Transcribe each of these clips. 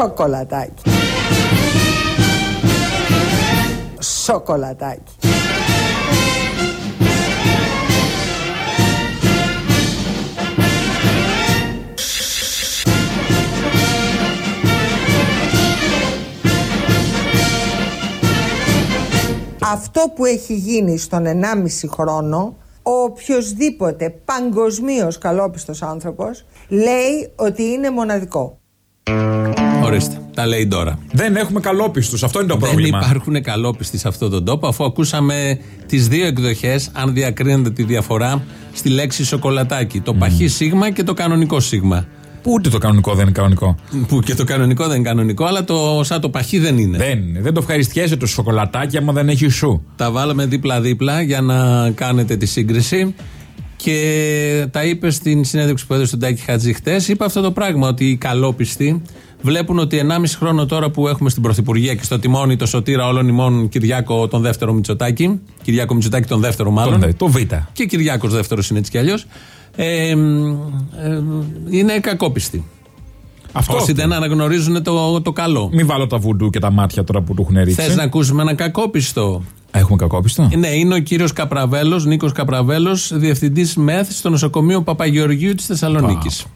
Σοκολατάκι. Σοκολατάκι. Αυτό που έχει γίνει στον 1,5 χρόνο ο οποιοδήποτε παγκοσμίως καλόπιστος άνθρωπος λέει ότι είναι μοναδικό. Ορίστε, τα λέει τώρα. Δεν έχουμε καλόπιστους. Αυτό είναι το πρόβλημα. Δεν υπάρχουν καλόπιστοι σε αυτόν τον τόπο, αφού ακούσαμε τις δύο εκδοχές, αν διακρίνετε τη διαφορά, στη λέξη σοκολατάκι. Το παχύ σίγμα και το κανονικό σίγμα. Που ούτε το κανονικό δεν είναι κανονικό. Που και το κανονικό δεν είναι κανονικό, αλλά το, σαν το παχύ δεν είναι. Δεν είναι. Δεν το ευχαριστιέσαι το σοκολατάκι άμα δεν έχει σου. Τα βάλαμε δίπλα-δίπλα για να κάνετε τη σύγκριση. Και τα είπε στην συνέντευξη που έδωσε τον Τάκη Χατζη χτες. Είπε αυτό το πράγμα, ότι οι καλόπιστοι βλέπουν ότι 1,5 χρόνο τώρα που έχουμε στην Πρωθυπουργία και στο τιμόνι το σωτήρα όλων ημών Κυριάκο τον δεύτερο Μητσοτάκη. Κυριάκο Μητσοτάκη τον δεύτερο μάλλον. Τον, το Β. Και Κυριάκος δεύτερος είναι έτσι κι αλλιώς. Ε, ε, είναι κακόπιστοι. Αυτό. Όσοι δεν αναγνωρίζουν το, το καλό. Μην βάλω τα βουντού και τα μάτια τώρα που του έχουν ρίξει. Θες να ακούσουμε ένα κακόπιστο; Έχουμε κακόπιστο; Ναι, είναι ο κύριος Καπραβέλος, Νίκος Καπραβέλος, διευθυντής ΜΕΘ στο νοσοκομείο Παπαγεωργίου της Θεσσαλονίκης.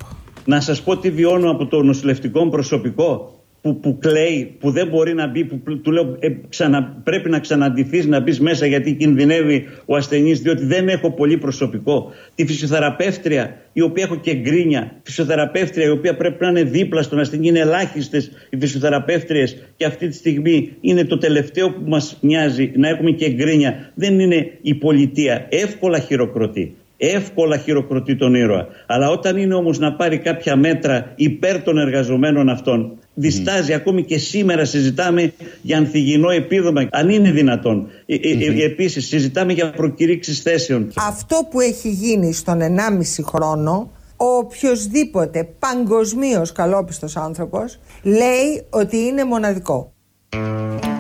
Να σας πω τι βιώνω από το νοσηλευτικό προσωπικό που, που κλαίει, που δεν μπορεί να μπει, που του λέω ε, ξανα, πρέπει να ξαναντηθείς να μπεις μέσα γιατί κινδυνεύει ο ασθενής διότι δεν έχω πολύ προσωπικό. Τη φυσιοθεραπεύτρια η οποία έχω και γκρίνια, φυσιοθεραπεύτρια η οποία πρέπει να είναι δίπλα στον ασθενή, είναι ελάχιστες οι φυσιοθεραπεύτριες και αυτή τη στιγμή είναι το τελευταίο που μας νοιάζει να έχουμε και γκρίνια. Δεν είναι η πολιτεία, εύκολα χειροκροτεί εύκολα χειροκροτεί τον ήρωα. Αλλά όταν είναι όμως να πάρει κάποια μέτρα υπέρ των εργαζομένων αυτών, διστάζει. Ακόμη και σήμερα συζητάμε για ανθυγινό επίδομα, αν είναι δυνατόν. Ε, ε, ε, επίσης συζητάμε για προκηρύξεις θέσεων. Αυτό που έχει γίνει στον 1,5 χρόνο, ο οποιοδήποτε παγκοσμίως καλόπιστος άνθρωπος λέει ότι είναι μοναδικό.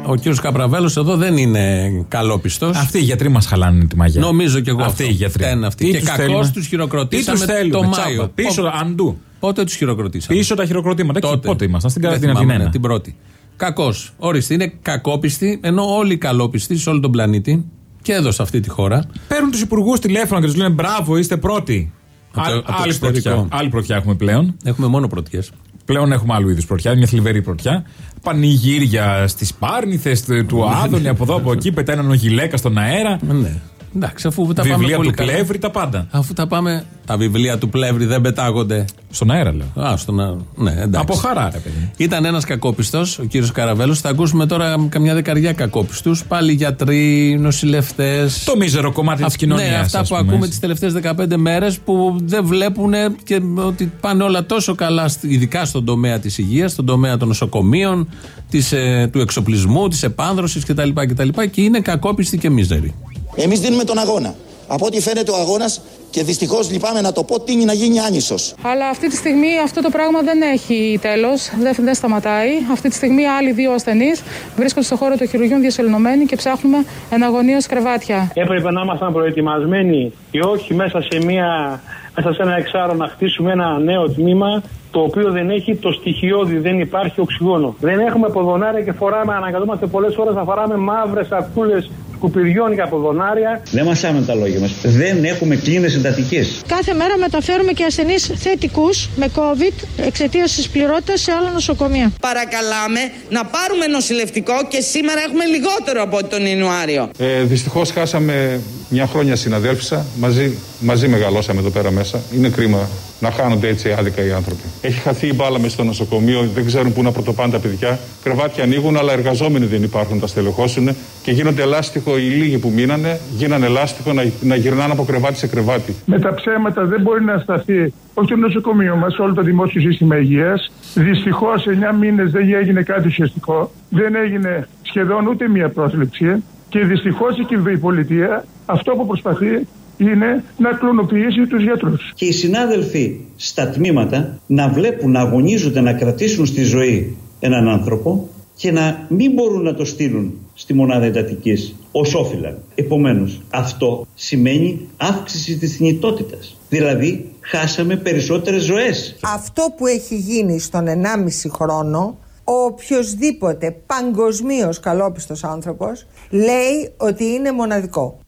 Ο κύριος Καπραβέλο εδώ δεν είναι καλόπιστος. Αυτοί οι γιατροί μας χαλάνε τη μαγιά. Νομίζω και εγώ. Αυτοί αυτό. οι γιατροί. Φταίνουν αυτοί. Τι Και τους κακώ θέλουμε; τους χειροκροτήσαμε Τι τους θέλουμε, το τσάπα. Μάιο. Πίσω, Πο- αντού. Πότε τους χειροκροτήσαμε; Πίσω τα χειροκροτήματα. Και Τότε. πότε ήμασταν, στην Δεν καραντίνα την θυμάμαι, ένα. ναι, Την πρώτη. Κακώ. Ορίστε, είναι κακόπιστοι, ενώ όλοι οι καλόπιστοι σε όλο τον πλανήτη και εδώ σε αυτή τη χώρα. Παίρνουν τους υπουργούς τηλέφωνα και τους λένε μπράβο, είστε πρώτοι. Από το- Άλλη- από το άλλη, εξωτερικό. πρωτιάς. άλλη πρωτιά έχουμε πλέον. Έχουμε μόνο πρωτιές. Πλέον έχουμε άλλου είδους πρωτιά, μια θλιβερή πρωτιά. Πανηγύρια στις πάρνηθες του Άδωνη από εδώ από εκεί, πετάει έναν γυλαίκα στον αέρα. Ναι. Εντάξει, αφού τα πάμε Βιβλία πολύ του καλά. Πλεύρη, τα πάντα. Αφού τα πάμε. Τα βιβλία του Πλεύρη δεν πετάγονται. Στον αέρα λέω. Α, στον α- Ναι, εντάξει. Από χαρά, ρε παιδί. Ήταν ένας κακόπιστος, ο κύριος Καραβέλος. Θα ακούσουμε τώρα καμιά δεκαριά κακόπιστους. Πάλι γιατροί, νοσηλευτές. Το μίζερο κομμάτι της κοινωνία. Ναι, αυτά που ακούμε τις τελευταίες 15 μέρες που δεν βλέπουν και ότι πάνε όλα τόσο καλά, σ- ειδικά στον τομέα της υγείας, στον τομέα των νοσοκομείων, της, ε, του εξοπλισμού, της επάνδρωσης κτλ, κτλ. Και είναι κακόπιστοι και μίζεροι. Εμείς δίνουμε τον αγώνα. Από ό,τι φαίνεται ο αγώνας και δυστυχώς λυπάμαι να το πω, τίνει να γίνει άνισος. Αλλά αυτή τη στιγμή αυτό το πράγμα δεν έχει τέλος, δεν, δεν σταματάει. Αυτή τη στιγμή άλλοι δύο ασθενείς βρίσκονται στο χώρο των χειρουργείων διασωληνωμένοι και ψάχνουμε εναγωνίως κρεβάτια. Έπρεπε να ήμασταν προετοιμασμένοι και όχι μέσα σε, μια, μέσα σε ένα εξάρο να χτίσουμε ένα νέο τμήμα το οποίο δεν έχει το στοιχειώδη, δεν υπάρχει οξυγόνο. Δεν έχουμε ποδονάρια και φοράμε, αναγκαζόμαστε πολλές ώρες να φοράμε μαύρες σακούλες σκουπιδιών για ποδονάρια. Δεν μασάμε τα λόγια μας. Δεν έχουμε κλίνες εντατικές. Κάθε μέρα μεταφέρουμε και ασθενείς θετικούς με COVID εξαιτίας της πληρότητας σε άλλα νοσοκομεία. Παρακαλάμε να πάρουμε νοσηλευτικό και σήμερα έχουμε λιγότερο από ό,τι τον Ιανουάριο. Ε, Δυστυχώς χάσαμε μια χρόνια συναδέλφισσα. Μαζί, μαζί μεγαλώσαμε εδώ πέρα μέσα. Είναι κρίμα να χάνονται έτσι άδικα οι άνθρωποι. Έχει χαθεί η μπάλα μες στο νοσοκομείο, δεν ξέρουν πού να πρωτοπάνε τα παιδιά. Κρεβάτια ανοίγουν, αλλά εργαζόμενοι δεν υπάρχουν, τα στελεχώσουν και γίνονται λάστιχο οι λίγοι που μείνανε, γίνανε λάστιχο να, να γυρνάνε από κρεβάτι σε κρεβάτι. Με τα ψέματα δεν μπορεί να σταθεί όχι το νοσοκομείο μας, όλο το δημόσιο σύστημα υγείας. Δυστυχώς, 9 μήνες δεν έγινε κάτι ουσιαστικό. Δεν έγινε σχεδόν ούτε μία πρόσληψη. Και δυστυχώς η πολιτεία αυτό που προσπαθεί είναι να κλωνοποιήσει τους γιατρούς. Και οι συνάδελφοι στα τμήματα να βλέπουν, να αγωνίζονται, να κρατήσουν στη ζωή έναν άνθρωπο και να μην μπορούν να το στείλουν στη μονάδα εντατικής ως όφυλα. Επομένως, αυτό σημαίνει αύξηση της θνητότητας. Δηλαδή, χάσαμε περισσότερες ζωές. Αυτό που έχει γίνει στον 1,5 χρόνο, Ο οποιοδήποτε παγκοσμίως καλόπιστος άνθρωπος λέει ότι είναι μοναδικό.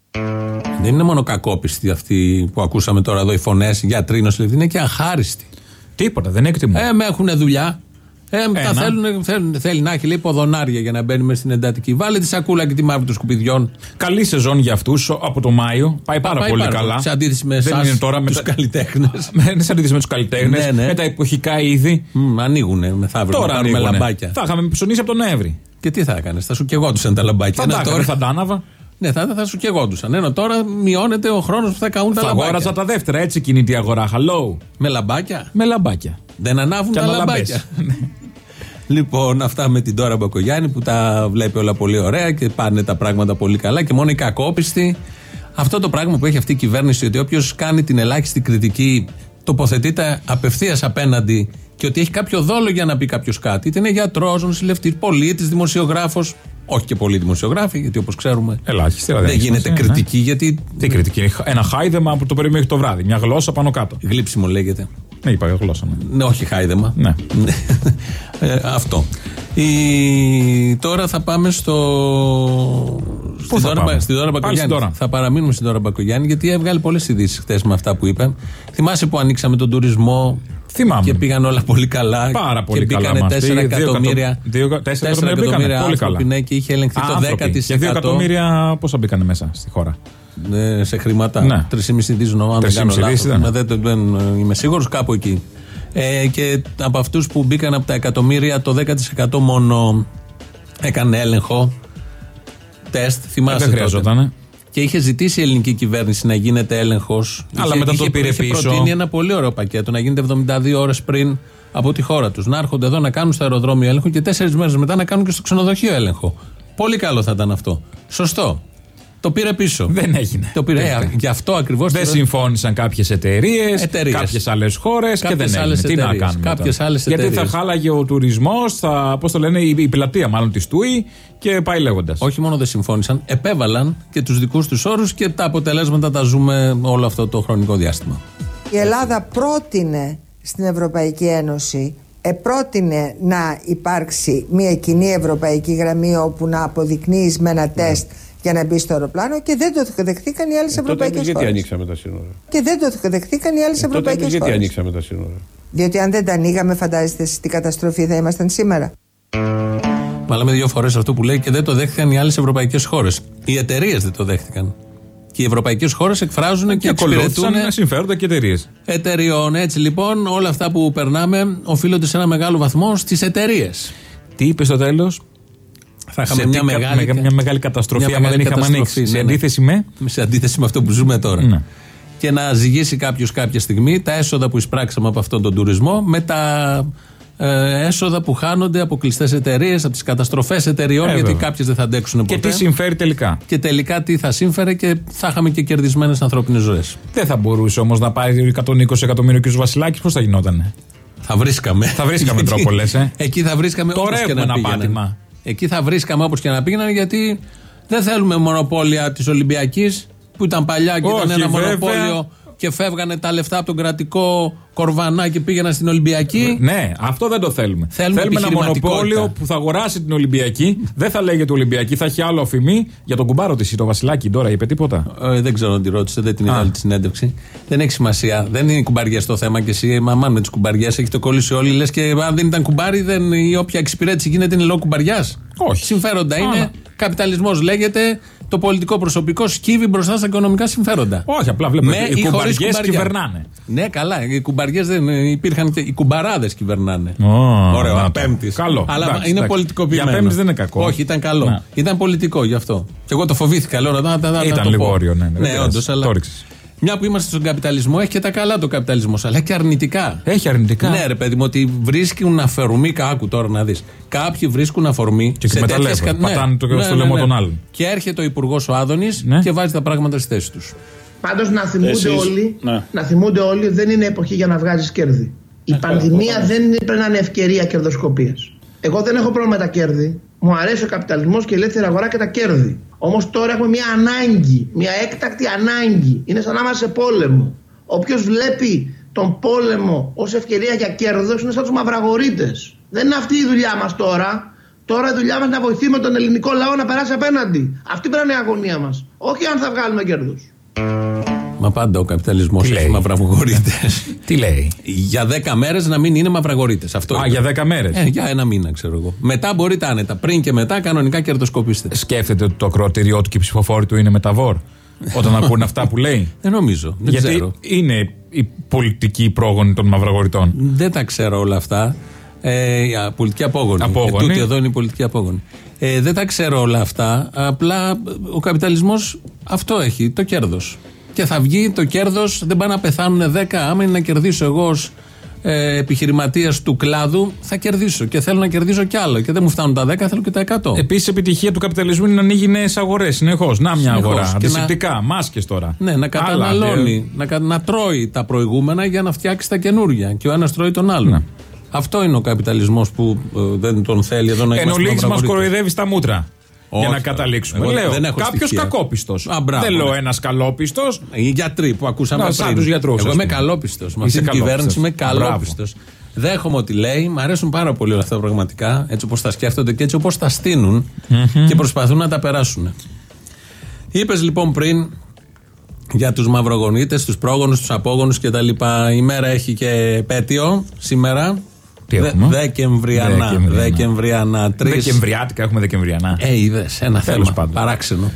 Δεν είναι μόνο κακόπιστοι αυτοί που ακούσαμε τώρα εδώ οι φωνές, γιατροί, νοσηλευτοί, είναι και αχάριστοι. Τίποτα, δεν εκτιμώ. Ε, με έχουν δουλειά. Ε, τα Ένα. θέλουν, θέλουν, θέλει να έχει λέει ποδονάρια για να μπαίνουμε στην εντατική. Βάλε τη σακούλα και τη μαύρη των σκουπιδιών. Καλή σεζόν για αυτούς από το Μάιο. Πάει πάρα Πάει πολύ πάρα καλά. πολύ. Σε αντίθεση με Δεν εσάς, είναι τώρα με τους τα- καλλιτέχνες. Με- σε αντίθεση με τους καλλιτέχνες. Ναι, ναι. Με τα εποχικά είδη. Μ, ανοίγουνε μεθαύριο Τώρα να πάρουμε ανοίγουνε. λαμπάκια. Θα είχαμε ψωνίσει από τον Νοέμβρη. Και τι θα έκανες, θα σου κεγόντουσαν τα λαμπάκια. Θα τα Ενώ έκανα, τώρα- θα τα άναβα. Ναι, θα, θα σου κεγόντουσαν. Ενώ τώρα μειώνεται ο χρόνος που θα καούν τα Θα λαμπάκια. αγόραζα τα δεύτερα. Έτσι κινείται η αγορά. Hello. Με λαμπάκια. Με λαμπάκια. Δεν ανάβουν Και τα αναλαμπές. λαμπάκια. λοιπόν, αυτά με την Τώρα Μπακογιάννη που τα βλέπει όλα πολύ ωραία και πάνε τα πράγματα πολύ καλά και μόνο οι κακόπιστοι. Αυτό το πράγμα που έχει αυτή η κυβέρνηση, ότι όποιος κάνει την ελάχιστη κριτική τοποθετείται απευθείας απέναντι και ότι έχει κάποιο δόλο για να πει κάποιος κάτι, είτε είναι γιατρός, νοσηλευτής, πολίτης, δημοσιογράφος. Όχι και πολλοί δημοσιογράφοι, γιατί όπως ξέρουμε Ελάχιστη, αλλά δεν έχεις γίνεται σημασία, ναι. κριτική, γιατί Τι κριτική. είναι, Ένα χάιδεμα που το περιμένει μέχρι το βράδυ. Μια γλώσσα πάνω κάτω. γλύψιμο λέγεται. Ναι, είπα γλώσσα. Ναι. Ναι, όχι χάιδεμα. Ναι. Ε, αυτό. Η... Τώρα θα πάμε στο. Στην θα Δώρα, πάμε; Στη Δώρα Πάλι Μπακογιάννη. στην Δώρα. Θα παραμείνουμε στην Δώρα Μπακογιάννη γιατί έβγαλε πολλές ειδήσεις χθες με αυτά που είπε. Θυμάσαι που ανοίξαμε τον τουρισμό. Θυμάμαι. Και πήγαν όλα πολύ καλά. Πάρα πολύ και καλά μπήκανε μας. 4 Δύο εκατομμύρια. εκατο- δύο- τέσσερα εκατομμύρια μπήκανε. Πολύ άνθρωποι, καλά. ναι, και είχε ελεγχθεί το Άνθρωποι. 10%. Και 2 εκατομμύρια πόσα μπήκανε μέσα στη χώρα; Ε, σε χρήματα. Ναι. 3,5 δις νομίζω, αν δεν 3,5 κάνω λάθος. δις ήταν. Ναι, Δεν, δεν- δεν είμαι σίγουρος κάπου εκεί. Ε, και από αυτούς που μπήκαν από τα εκατομμύρια, το 10% μόνο έκανε έλεγχο. Τεστ, θυμάσαι. Ε, δεν τότε. χρειαζόταν. Και είχε ζητήσει η ελληνική κυβέρνηση να γίνεται έλεγχος. Αλλά μετά το πήρε είχε πίσω. προτείνει ένα πολύ ωραίο πακέτο να γίνεται 72 ώρες πριν από τη χώρα τους. Να έρχονται εδώ να κάνουν στο αεροδρόμιο έλεγχο και τέσσερις μέρες μετά να κάνουν και στο ξενοδοχείο έλεγχο. Πολύ καλό θα ήταν αυτό. Σωστό. Το πήρε πίσω. Δεν έγινε. Το πήρε. Τελικά. Ε, γι' αυτό ακριβώς. Δεν συμφώνησαν κάποιες εταιρείες, Εταιρείες. κάποιες άλλες χώρες και Κάποιες δεν έγινε. άλλες Τι να εταιρείες. κάνουμε. Κάποιες τώρα. άλλες Γιατί θα εταιρείες. χάλαγε ο τουρισμός, πώς το λένε, η, η πλατεία μάλλον της Τούι και πάει λέγοντας. Όχι μόνο δεν συμφώνησαν, επέβαλαν και τους δικούς τους όρους και τα αποτελέσματα τα ζούμε όλο αυτό το χρονικό διάστημα. Η Ελλάδα πρότεινε στην Ευρωπαϊκή Ένωση επρότεινε να υπάρξει μια κοινή ευρωπαϊκή γραμμή όπου να αποδεικνύεις με ένα τεστ για να μπει στο αεροπλάνο και δεν το δεχτήκαν οι άλλες Τότε ευρωπαϊκές εμείς γιατί χώρες. ανοίξαμε τα σύνορα; Και δεν το δεχτήκαν οι άλλες Ε, Τότε ευρωπαϊκές εμείς γιατί χώρες. ανοίξαμε τα σύνορα; Διότι αν δεν τα ανοίγαμε, φαντάζεστε εσείς τι καταστροφή θα ήμασταν σήμερα. Βάλαμε δύο φορές αυτό που λέει και δεν το δέχτηκαν οι άλλες ευρωπαϊκές χώρες. Οι εταιρείες δεν το δέχτηκαν. Και οι ευρωπαϊκές χώρες εκφράζουν και, Και εξυπηρετούν ακολούθησαν συμφέροντα και εταιρείες. εταιριών. Έτσι λοιπόν, όλα αυτά που περνάμε οφείλονται σε ένα μεγάλο βαθμό στις εταιρείες. Τι είπες στο τέλος, Θα είχαμε μια μεγάλη, μια μεγάλη καταστροφή μια άμα δεν μεγάλη είχαμε καταστροφή, ανοίξει. Σε ναι, ναι. αντίθεση με. σε αντίθεση με αυτό που ζούμε τώρα. Ναι. Και να ζυγίσει κάποιος κάποια στιγμή τα έσοδα που εισπράξαμε από αυτόν τον τουρισμό με τα ε, έσοδα που χάνονται από κλειστές εταιρείες, από τις καταστροφές εταιρεών, Ε, γιατί βέβαια. κάποιες δεν θα αντέξουν Και ποτέ. τι συμφέρει τελικά. Και τελικά τι θα σύμφερε και θα είχαμε και κερδισμένες ανθρώπινες ζωές. Δεν θα μπορούσε όμως να πάει 120 εκατομμύριο και ο Βασιλάκης, πώς θα γινότανε; Θα βρίσκαμε. Θα βρίσκαμε Γιατί τρόπο, λες, ε; Εκεί θα βρίσκαμε Τώρα όπως και έχουμε να ένα πήγαιναν. πάτημα. Εκεί θα βρίσκαμε όπως και να πήγαιναν γιατί δεν θέλουμε μονοπόλια της Ολυμπιακής που ήταν παλιά και ήταν Όχι, ένα βέβαια. μονοπόλιο και φεύγανε τα λεφτά από τον κρατικό κορβανά και πήγαιναν στην Ολυμπιακή. Ναι, αυτό δεν το θέλουμε. Θέλουμε ένα επιχειρηματικότητα. μονοπόλιο που θα αγοράσει την Ολυμπιακή. δεν θα λέγεται Ολυμπιακή, θα έχει άλλο αφημί για τον κουμπάρο της, το Βασιλάκι. Τώρα είπε τίποτα. Ε, δεν ξέρω αν τη ρώτησε, δεν την είδα Α. όλη τη συνέντευξη. Δεν έχει σημασία. Δεν είναι οι κουμπαριέ το θέμα και εσύ, μαμάν με τις κουμπαριές, έχει το κολλήσει όλοι. Λες και αν δεν ήταν κουμπάρι, δεν, η όποια εξυπηρέτηση γίνεται είναι λόγω κουμπαριάς. Όχι. Συμφέροντα Α, είναι. ναι. Καπιταλισμός λέγεται. Το πολιτικό προσωπικό σκύβει μπροστά στα οικονομικά συμφέροντα. Όχι, απλά βλέπουμε. Με οι ή χωρίς κουμπαριές κουμπαριά. κυβερνάνε. Ναι, καλά. Οι κουμπαριές δεν υπήρχαν και. Οι κουμπαράδες κυβερνάνε. Ω, Ωραίο, να το. απέμπτης. Καλό. Αλλά Εντάξει, είναι εντάξει. πολιτικοποιημένο. Για πέμπτη δεν είναι κακό. Όχι, ήταν καλό. Ναι. Ήταν πολιτικό γι' αυτό. Και εγώ το φοβήθηκα. Λέω, να, να, να, να Ήταν το λίγο πω. όριο, ναι, ναι, δεν Ναι, πειράζει. όντως. Αλλά... Το ρίξες. Μια που είμαστε στον καπιταλισμό, έχει και τα καλά το καπιταλισμός, αλλά και αρνητικά. Έχει αρνητικά. Ναι, ρε παιδί μου, ότι βρίσκουν αφορμή κάκου τώρα να δεις. Κάποιοι βρίσκουν αφορμή. Και σε εκμεταλλεύονται. τέτοιες κα- Πατάνε το- στο λαιμό των άλλων. Και έρχεται ο υπουργός ο Άδωνης Ναι. και βάζει τα πράγματα στη θέση τους. Πάντως να θυμούνται Εσείς, όλοι, ναι. να θυμούνται όλοι ότι δεν είναι εποχή για να βγάζεις κέρδη. Η πανδημία δεν είναι, πρέπει να είναι ευκαιρία κερδοσκοπίας. Εγώ δεν έχω πρόβλημα με τα κέρδη. Μου αρέσει ο καπιταλισμός και η ελεύθερη αγορά και τα κέρδη. Όμως τώρα έχουμε μια ανάγκη, μια έκτακτη ανάγκη. Είναι σαν να είμαστε σε πόλεμο. Όποιος βλέπει τον πόλεμο ως ευκαιρία για κέρδος είναι σαν τους μαυραγωρίτε. Δεν είναι αυτή η δουλειά μας τώρα. Τώρα η δουλειά μας να βοηθήσουμε τον ελληνικό λαό να περάσει απέναντι. Αυτή πρέπει να είναι η αγωνία μας. Όχι αν θα βγάλουμε κέρδος. Μα πάντα ο καπιταλισμός Τι έχει λέει; μαυραγωρίτε. Τι λέει; για 10 μέρες να μην είναι μαυραγωρίτε. Αυτό Α, είναι. για 10 μέρες; Ε, για ένα μήνα, ξέρω εγώ. Μετά μπορείτε άνετα. Πριν και μετά, κανονικά κερδοσκοπήστε. Σκέφτεται ότι το ακροατήριό του και οι ψηφοφόροι του είναι μεταβόρ. Όταν ακούνε αυτά που λέει; Δεν νομίζω. Δεν Γιατί ξέρω. είναι η πολιτική πρόγονη των μαυραγοριτών. Δεν τα ξέρω όλα αυτά. Ε, α, πολιτική απόγονη. Απόγονη. Ε, τούτη εδώ είναι η πολιτική απόγονη. Ε, δεν τα ξέρω όλα αυτά. Απλά ε, ο καπιταλισμός αυτό έχει, το κέρδος. Και θα βγει το κέρδος, δεν πάνε να πεθάνουν 10. Άμα είναι να κερδίσω εγώ ως ε, επιχειρηματίας του κλάδου, θα κερδίσω. Και θέλω να κερδίσω κι άλλο. Και δεν μου φτάνουν τα 10, θέλω και τα 100. Επίσης, επιτυχία του καπιταλισμού είναι να ανοίγει νέες αγορές συνεχώς. Να μια Συνεχώς. αγορά. Και να- Αντισηπτικά, μάσκες τώρα. Ναι, να καταναλώνει, να, κα- να τρώει τα προηγούμενα για να φτιάξει τα καινούργια. Και ο ένας τρώει τον άλλον. Ναι. Αυτό είναι ο καπιταλισμός που ε, δεν τον θέλει εδώ να Εν είμαστε ολίγης μας μαυραγορείτες. κοροϊδεύει στα μούτρα. Όχι, για να τώρα. καταλήξουμε. Εγώ λέω δεν έχω κάποιος στοιχεία. κακόπιστος. Α, μπράβο, Δεν λέω ναι. ένας καλόπιστος. Οι γιατροί που ακούσαμε Να, σαν πριν. τους γιατρούς, Εγώ ας είμαι πούμε. καλόπιστος. Με Είσαι αυτή την καλόπιστος. κυβέρνηση είμαι Μπράβο. καλόπιστος. Δέχομαι ότι λέει, μου αρέσουν πάρα πολύ όλα αυτά πραγματικά, έτσι όπως τα σκέφτονται και έτσι όπως τα στεινουν και προσπαθούν να τα περάσουν. Είπες λοιπόν πριν για τους μαυρογονίτες, τους πρόγονους, τους απόγονους κτλ. Η μέρα έχει και επέτειο σήμερα. Τι Δε- έχουμε; Δεκεμβριανά. Δεκεμβριανά. Δεκεμβριανά. Τρεις- Δεκεμβριάτικα έχουμε Δεκεμβριανά. ε, είδες ένα Τέλος θέμα. πάντων. Παράξενο.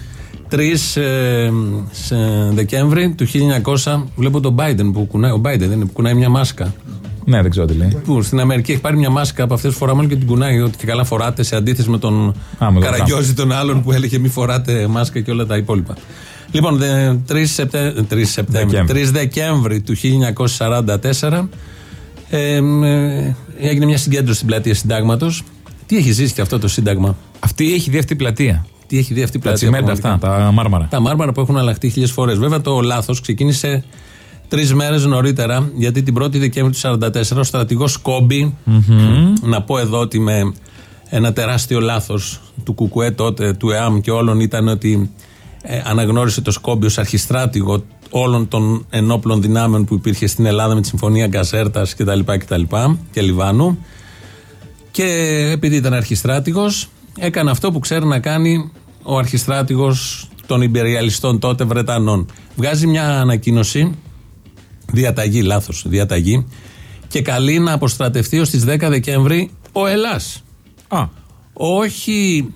3 ε, σε Δεκέμβρη του 1900 βλέπω τον Biden που κουνάει. Ο Biden δεν είναι που κουνάει μια μάσκα. Ναι, δεν ξέρω τι λέει. Που στην Αμερική έχει πάρει μια μάσκα από αυτές που φοράμε και την κουνάει. Ότι και καλά φοράτε σε αντίθεση με τον Α, με τον Καραγκιόζη τον άλλον που έλεγε μη φοράτε μάσκα και όλα τα υπόλοιπα. Λοιπόν, δε- 3, Σεπτε... 3 Σεπτέμβρη, 3 Δεκέμβρη. Δεκέμβρη του 1944 ε, ε, έγινε μια συγκέντρωση στην πλατεία Συντάγματος. Τι έχει ζήσει και αυτό το Σύνταγμα; Αυτή έχει δει αυτή η πλατεία. Τι έχει δει αυτή η Τα πλατεία. τσιμέντα πραγματικά. αυτά, τα μάρμαρα. Τα μάρμαρα που έχουν αλλάχτεί χίλιες φορές. Βέβαια το λάθος ξεκίνησε τρεις μέρες νωρίτερα, γιατί την 1η Δεκέμβρη του 1944 ο στρατηγός Κόμπι, να πω εδώ ότι με ένα τεράστιο λάθος του Κουκουέ τότε, του ΕΑΜ και όλων ήταν ότι ε, αναγνώρισε το Σκόμπι ως αρχιστράτηγο όλων των ενόπλων δυνάμεων που υπήρχε στην Ελλάδα με τη Συμφωνία Γκαζέρτα κτλ. κτλ. και Λιβάνου. Και επειδή ήταν αρχιστράτηγος έκανε αυτό που ξέρει να κάνει ο αρχιστράτηγος των υπεριαλιστών τότε Βρετανών. Βγάζει μια ανακοίνωση, διαταγή, λάθος, διαταγή, και καλεί να αποστρατευτεί ως τις 10 Δεκέμβρη ο Ελλάς. Α, Όχι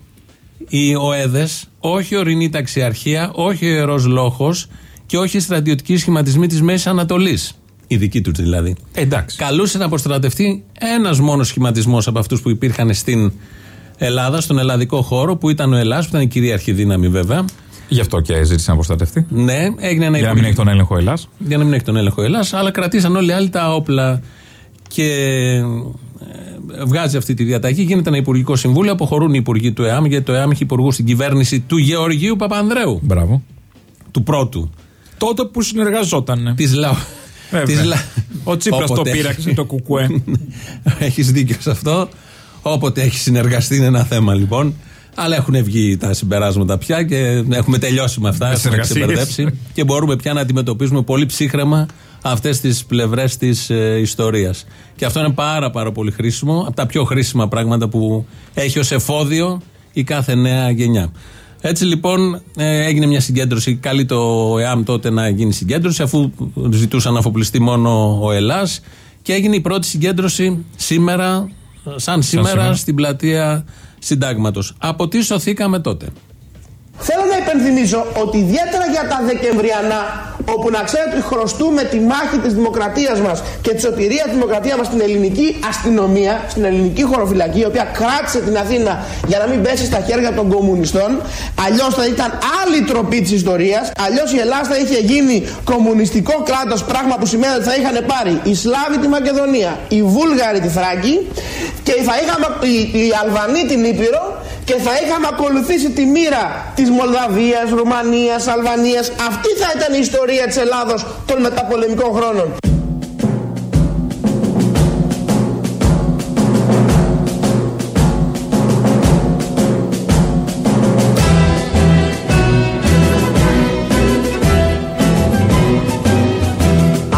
οι ΟΕΔες, όχι η ορεινή ταξιαρχία, όχι ο Ιερός Λόχος και όχι οι στρατιωτικοί σχηματισμοί της Μέσης Ανατολής. Οι δικοί τους δηλαδή. εντάξει. Καλούσε να αποστρατευτεί ένας μόνος σχηματισμός από αυτούς που υπήρχαν στην Ελλάδα, στον ελλαδικό χώρο, που ήταν ο Ελλάς, που ήταν η κυρίαρχη δύναμη βέβαια. Γι' αυτό και ζήτησε να προστατευτεί. Ναι, έγινε ένα Για να μην υπουργικό- έχει τον έλεγχο Ελλάς. για να μην έχει τον έλεγχο Ελλάς, αλλά κρατήσαν όλοι οι άλλοι τα όπλα. Και ε, βγάζει αυτή τη διαταγή, γίνεται ένα υπουργικό συμβούλιο, αποχωρούν οι υπουργοί του ΕΑΜ, γιατί το ΕΑΜ έχει υπουργούς στην κυβέρνηση του Γεωργίου Παπανδρέου, Μπράβο. του πρώτου. Τότε που συνεργαζόταν. Της ΛΑΟ. Βέβαια. της Λα- Ο Τσίπρας το Όποτε πείραξε έχει- το κουκουέ. Έχεις δίκιο σε αυτό. Όποτε έχεις συνεργαστεί είναι ένα θέμα λοιπόν. Αλλά έχουν βγει τα συμπεράσματα πια και έχουμε τελειώσει με αυτά. Με Έχουμε συνεργασίες. ξεμπερδέψει και μπορούμε πια να αντιμετωπίζουμε πολύ ψύχρεμα αυτές τις πλευρές της ε, ιστορίας. Και αυτό είναι πάρα, πάρα πολύ χρήσιμο. Από τα πιο χρήσιμα πράγματα που έχει ως εφόδιο η κάθε νέα γενιά. Έτσι λοιπόν ε, έγινε μια συγκέντρωση. Καλεί το ΕΑΜ τότε να γίνει συγκέντρωση, αφού ζητούσαν να αφοπλιστεί μόνο ο Ελλάς Και έγινε η πρώτη συγκέντρωση σήμερα, σαν σήμερα, σήμερα. στην πλατεία Συντάγματος. Από τι σωθήκαμε τότε; Θέλω να υπενθυμίσω ότι ιδιαίτερα για τα Δεκεμβριανά, όπου να ξέρετε ότι χρωστούμε τη μάχη της δημοκρατίας μας και τη σωτηρία της δημοκρατίας μας στην ελληνική αστυνομία, στην ελληνική χωροφυλακή, η οποία κράτησε την Αθήνα για να μην πέσει στα χέρια των κομμουνιστών, αλλιώς θα ήταν άλλη τροπή της ιστορίας, αλλιώς η Ελλάδα θα είχε γίνει κομμουνιστικό κράτος, πράγμα που σημαίνει ότι θα είχαν πάρει οι Σλάβοι τη Μακεδονία, οι Βούλγαροι τη Θράκη και θα είχαμε οι, οι Αλβανοί την Ήπειρο και θα είχαμε ακολουθήσει τη μοίρα της Μολδαβίας, Ρουμανίας, Αλβανίας. Αυτή θα ήταν η ιστορία της Ελλάδος των μεταπολεμικών χρόνων.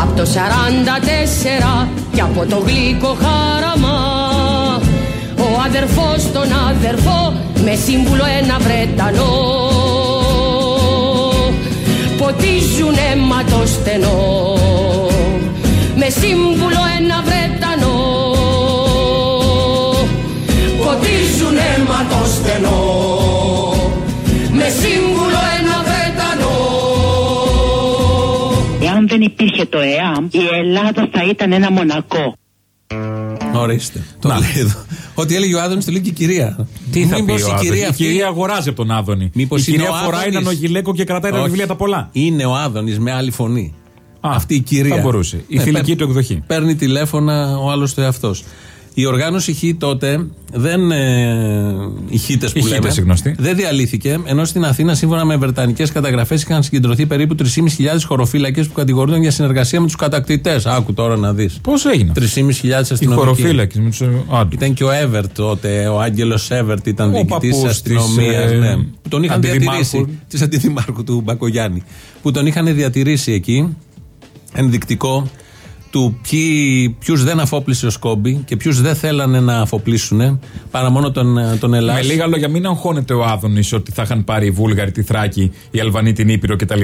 Απ' το 44 και από το γλυκό χάραμα αδερφός τον αδερφό με σύμβουλο ένα Βρετανό. Ποτίζουν αίμα το στενό με σύμβουλο ένα Βρετανό. Ποτίζουν αίμα το στενό με σύμβουλο ένα Βρετανό. Εάν δεν υπήρχε το ΕΑΜ η Ελλάδα θα ήταν ένα μονακό Ορίστε. Το λέει εδώ. Ότι έλεγε ο Άδωνης, το λέει και η κυρία. Τι θα Μήπως πει ο η Άδωνης; κυρία, Η αυτή- κυρία αγοράζει από τον Άδωνη. Μήπως η είναι κυρία ο φοράει Άδωνης; έναν ογιλέκο και κρατάει τα Όχι. βιβλία τα πολλά. Είναι ο Άδωνης με άλλη φωνή. Αυτή η κυρία. θα μπορούσε. Η Ναι, θηλυκή παίρνει- του εκδοχή. Παίρνει τηλέφωνα ο άλλος το εαυτός. Η οργάνωση Χ τότε δεν. Ε, οι Χίτε που Οι λέμε. Χίτες, οι γνωστοί. Δεν διαλύθηκε, ενώ στην Αθήνα, σύμφωνα με βρετανικές καταγραφές, είχαν συγκεντρωθεί περίπου 3.500 χωροφύλακες που κατηγορούνταν για συνεργασία με τους κατακτητές. Άκου τώρα να δεις. Πώς έγινε. 3.500 Οι αστυνομικοί. χωροφύλακες με τους άντρες. Ήταν και ο Εύερτ τότε, ο Άγγελος Εύερτ ήταν Ο διοικητής της παππούς αστυνομίας. της, ε, ναι, που τον είχαν αντιδημάρχου. διατηρήσει. Της αντιδημάρχου του Μπακογιάννη. Που τον είχαν διατηρήσει εκεί. Ενδεικτικό του ποιους δεν αφόπλησε ο Σκόμπι και ποιους δεν θέλανε να αφοπλίσουν παρά μόνο τον, ε, τον Ελλάδα. Με λίγα λόγια, μην αγχώνεται ο Άδωνης ότι θα είχαν πάρει οι Βούλγαροι τη Θράκη, οι Αλβανοί την Ήπειρο κτλ.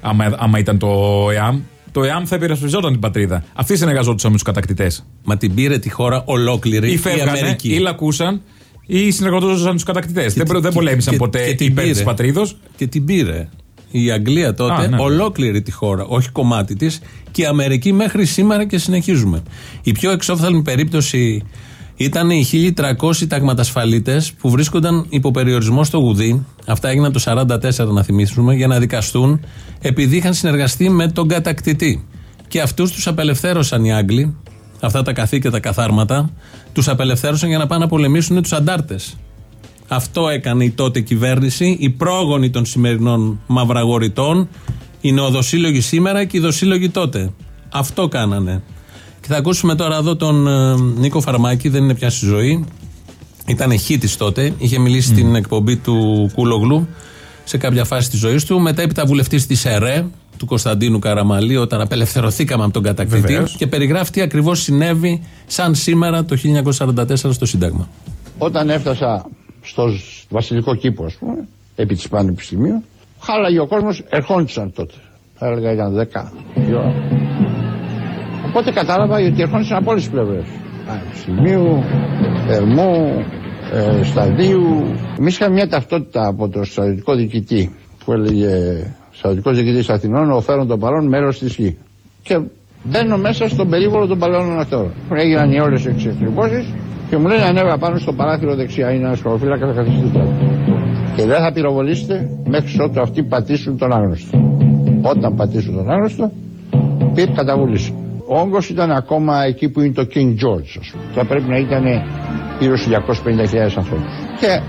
Άμα, άμα ήταν το ΕΑΜ. Το ΕΑΜ θα υπερασπιζόταν την πατρίδα. Αυτοί συνεργαζόντουσαν με τους κατακτητές. Μα την πήρε τη χώρα ολόκληρη Ή η φεύγανε, Αμερική. ή λακούσαν, ή συνεργαζόντουσαν τους κατακτητές. Δεν, προ- δεν πολέμησαν και- ποτέ και την υπέρ πήρε. τη πατρίδος. Και την πήρε. Η Αγγλία τότε, Α, ναι. ολόκληρη τη χώρα, όχι κομμάτι της, και η Αμερική μέχρι σήμερα και συνεχίζουμε. Η πιο εξόφθαλμη περίπτωση ήταν οι 1300 ταγματασφαλίτες που βρίσκονταν υπό περιορισμό στο Γουδί. Αυτά έγιναν το 1944, να θυμίσουμε, για να δικαστούν επειδή είχαν συνεργαστεί με τον κατακτητή. Και αυτούς τους απελευθέρωσαν οι Άγγλοι, αυτά τα καθήκια, τα καθάρματα, τους απελευθέρωσαν για να πάνε να πολεμήσουν τους αντάρτες. Αυτό έκανε η τότε κυβέρνηση, η πρόγονη των σημερινών μαυραγορητών, οι νεοδοσύλλογοι σήμερα και οι δοσύλλογοι τότε. Αυτό κάνανε. Και θα ακούσουμε τώρα εδώ τον ε, Νίκο Φαρμάκη, δεν είναι πια στη ζωή. Ήταν χήτη τότε, είχε μιλήσει στην εκπομπή του Κούλογλου σε κάποια φάση της ζωής του. Μετά έπειτα βουλευτής της ΕΡΕ, του Κωνσταντίνου Καραμαλή, όταν απελευθερωθήκαμε από τον κατακτητή. Βεβαίως. Και περιγράφει τι ακριβώς συνέβη σαν σήμερα το 1944 στο Σύνταγμα. Όταν έφτασα στο βασιλικό κήπο, ας πούμε, επί της Πανεπιστημίου, χάλαγε ο κόσμος, ερχόντουσαν τότε. Θα έλεγα ήταν 10 η ώρα. Οπότε κατάλαβα ότι ερχόντουσαν από όλες τις πλευρές. Πανεπιστημίου, Ερμού, ε, Σταδίου. Εμείς είχαμε μια ταυτότητα από το στρατιωτικό διοικητή που έλεγε στρατιωτικός διοικητής Αθηνών, ο φέρον των παρών μέρος της γη. Και μπαίνω μέσα στον περίβολο των παλαιών ακτόρων. Έγιναν οι όλες οι εξεκριβώσεις και μου λένε ανέβα πάνω στο παράθυρο δεξιά. Είναι ένας χωροφύλακας, θα καθίσετε τώρα. Και δεν θα πυροβολήσετε μέχρι ότου αυτοί πατήσουν τον άγνωστο. Όταν πατήσουν τον άγνωστο, πήρε καταβούληση. Ο όγκος ήταν ακόμα εκεί που είναι το King George, ας πούμε. Θα πρέπει να ήταν γύρω στους 250.000 ανθρώπους. Και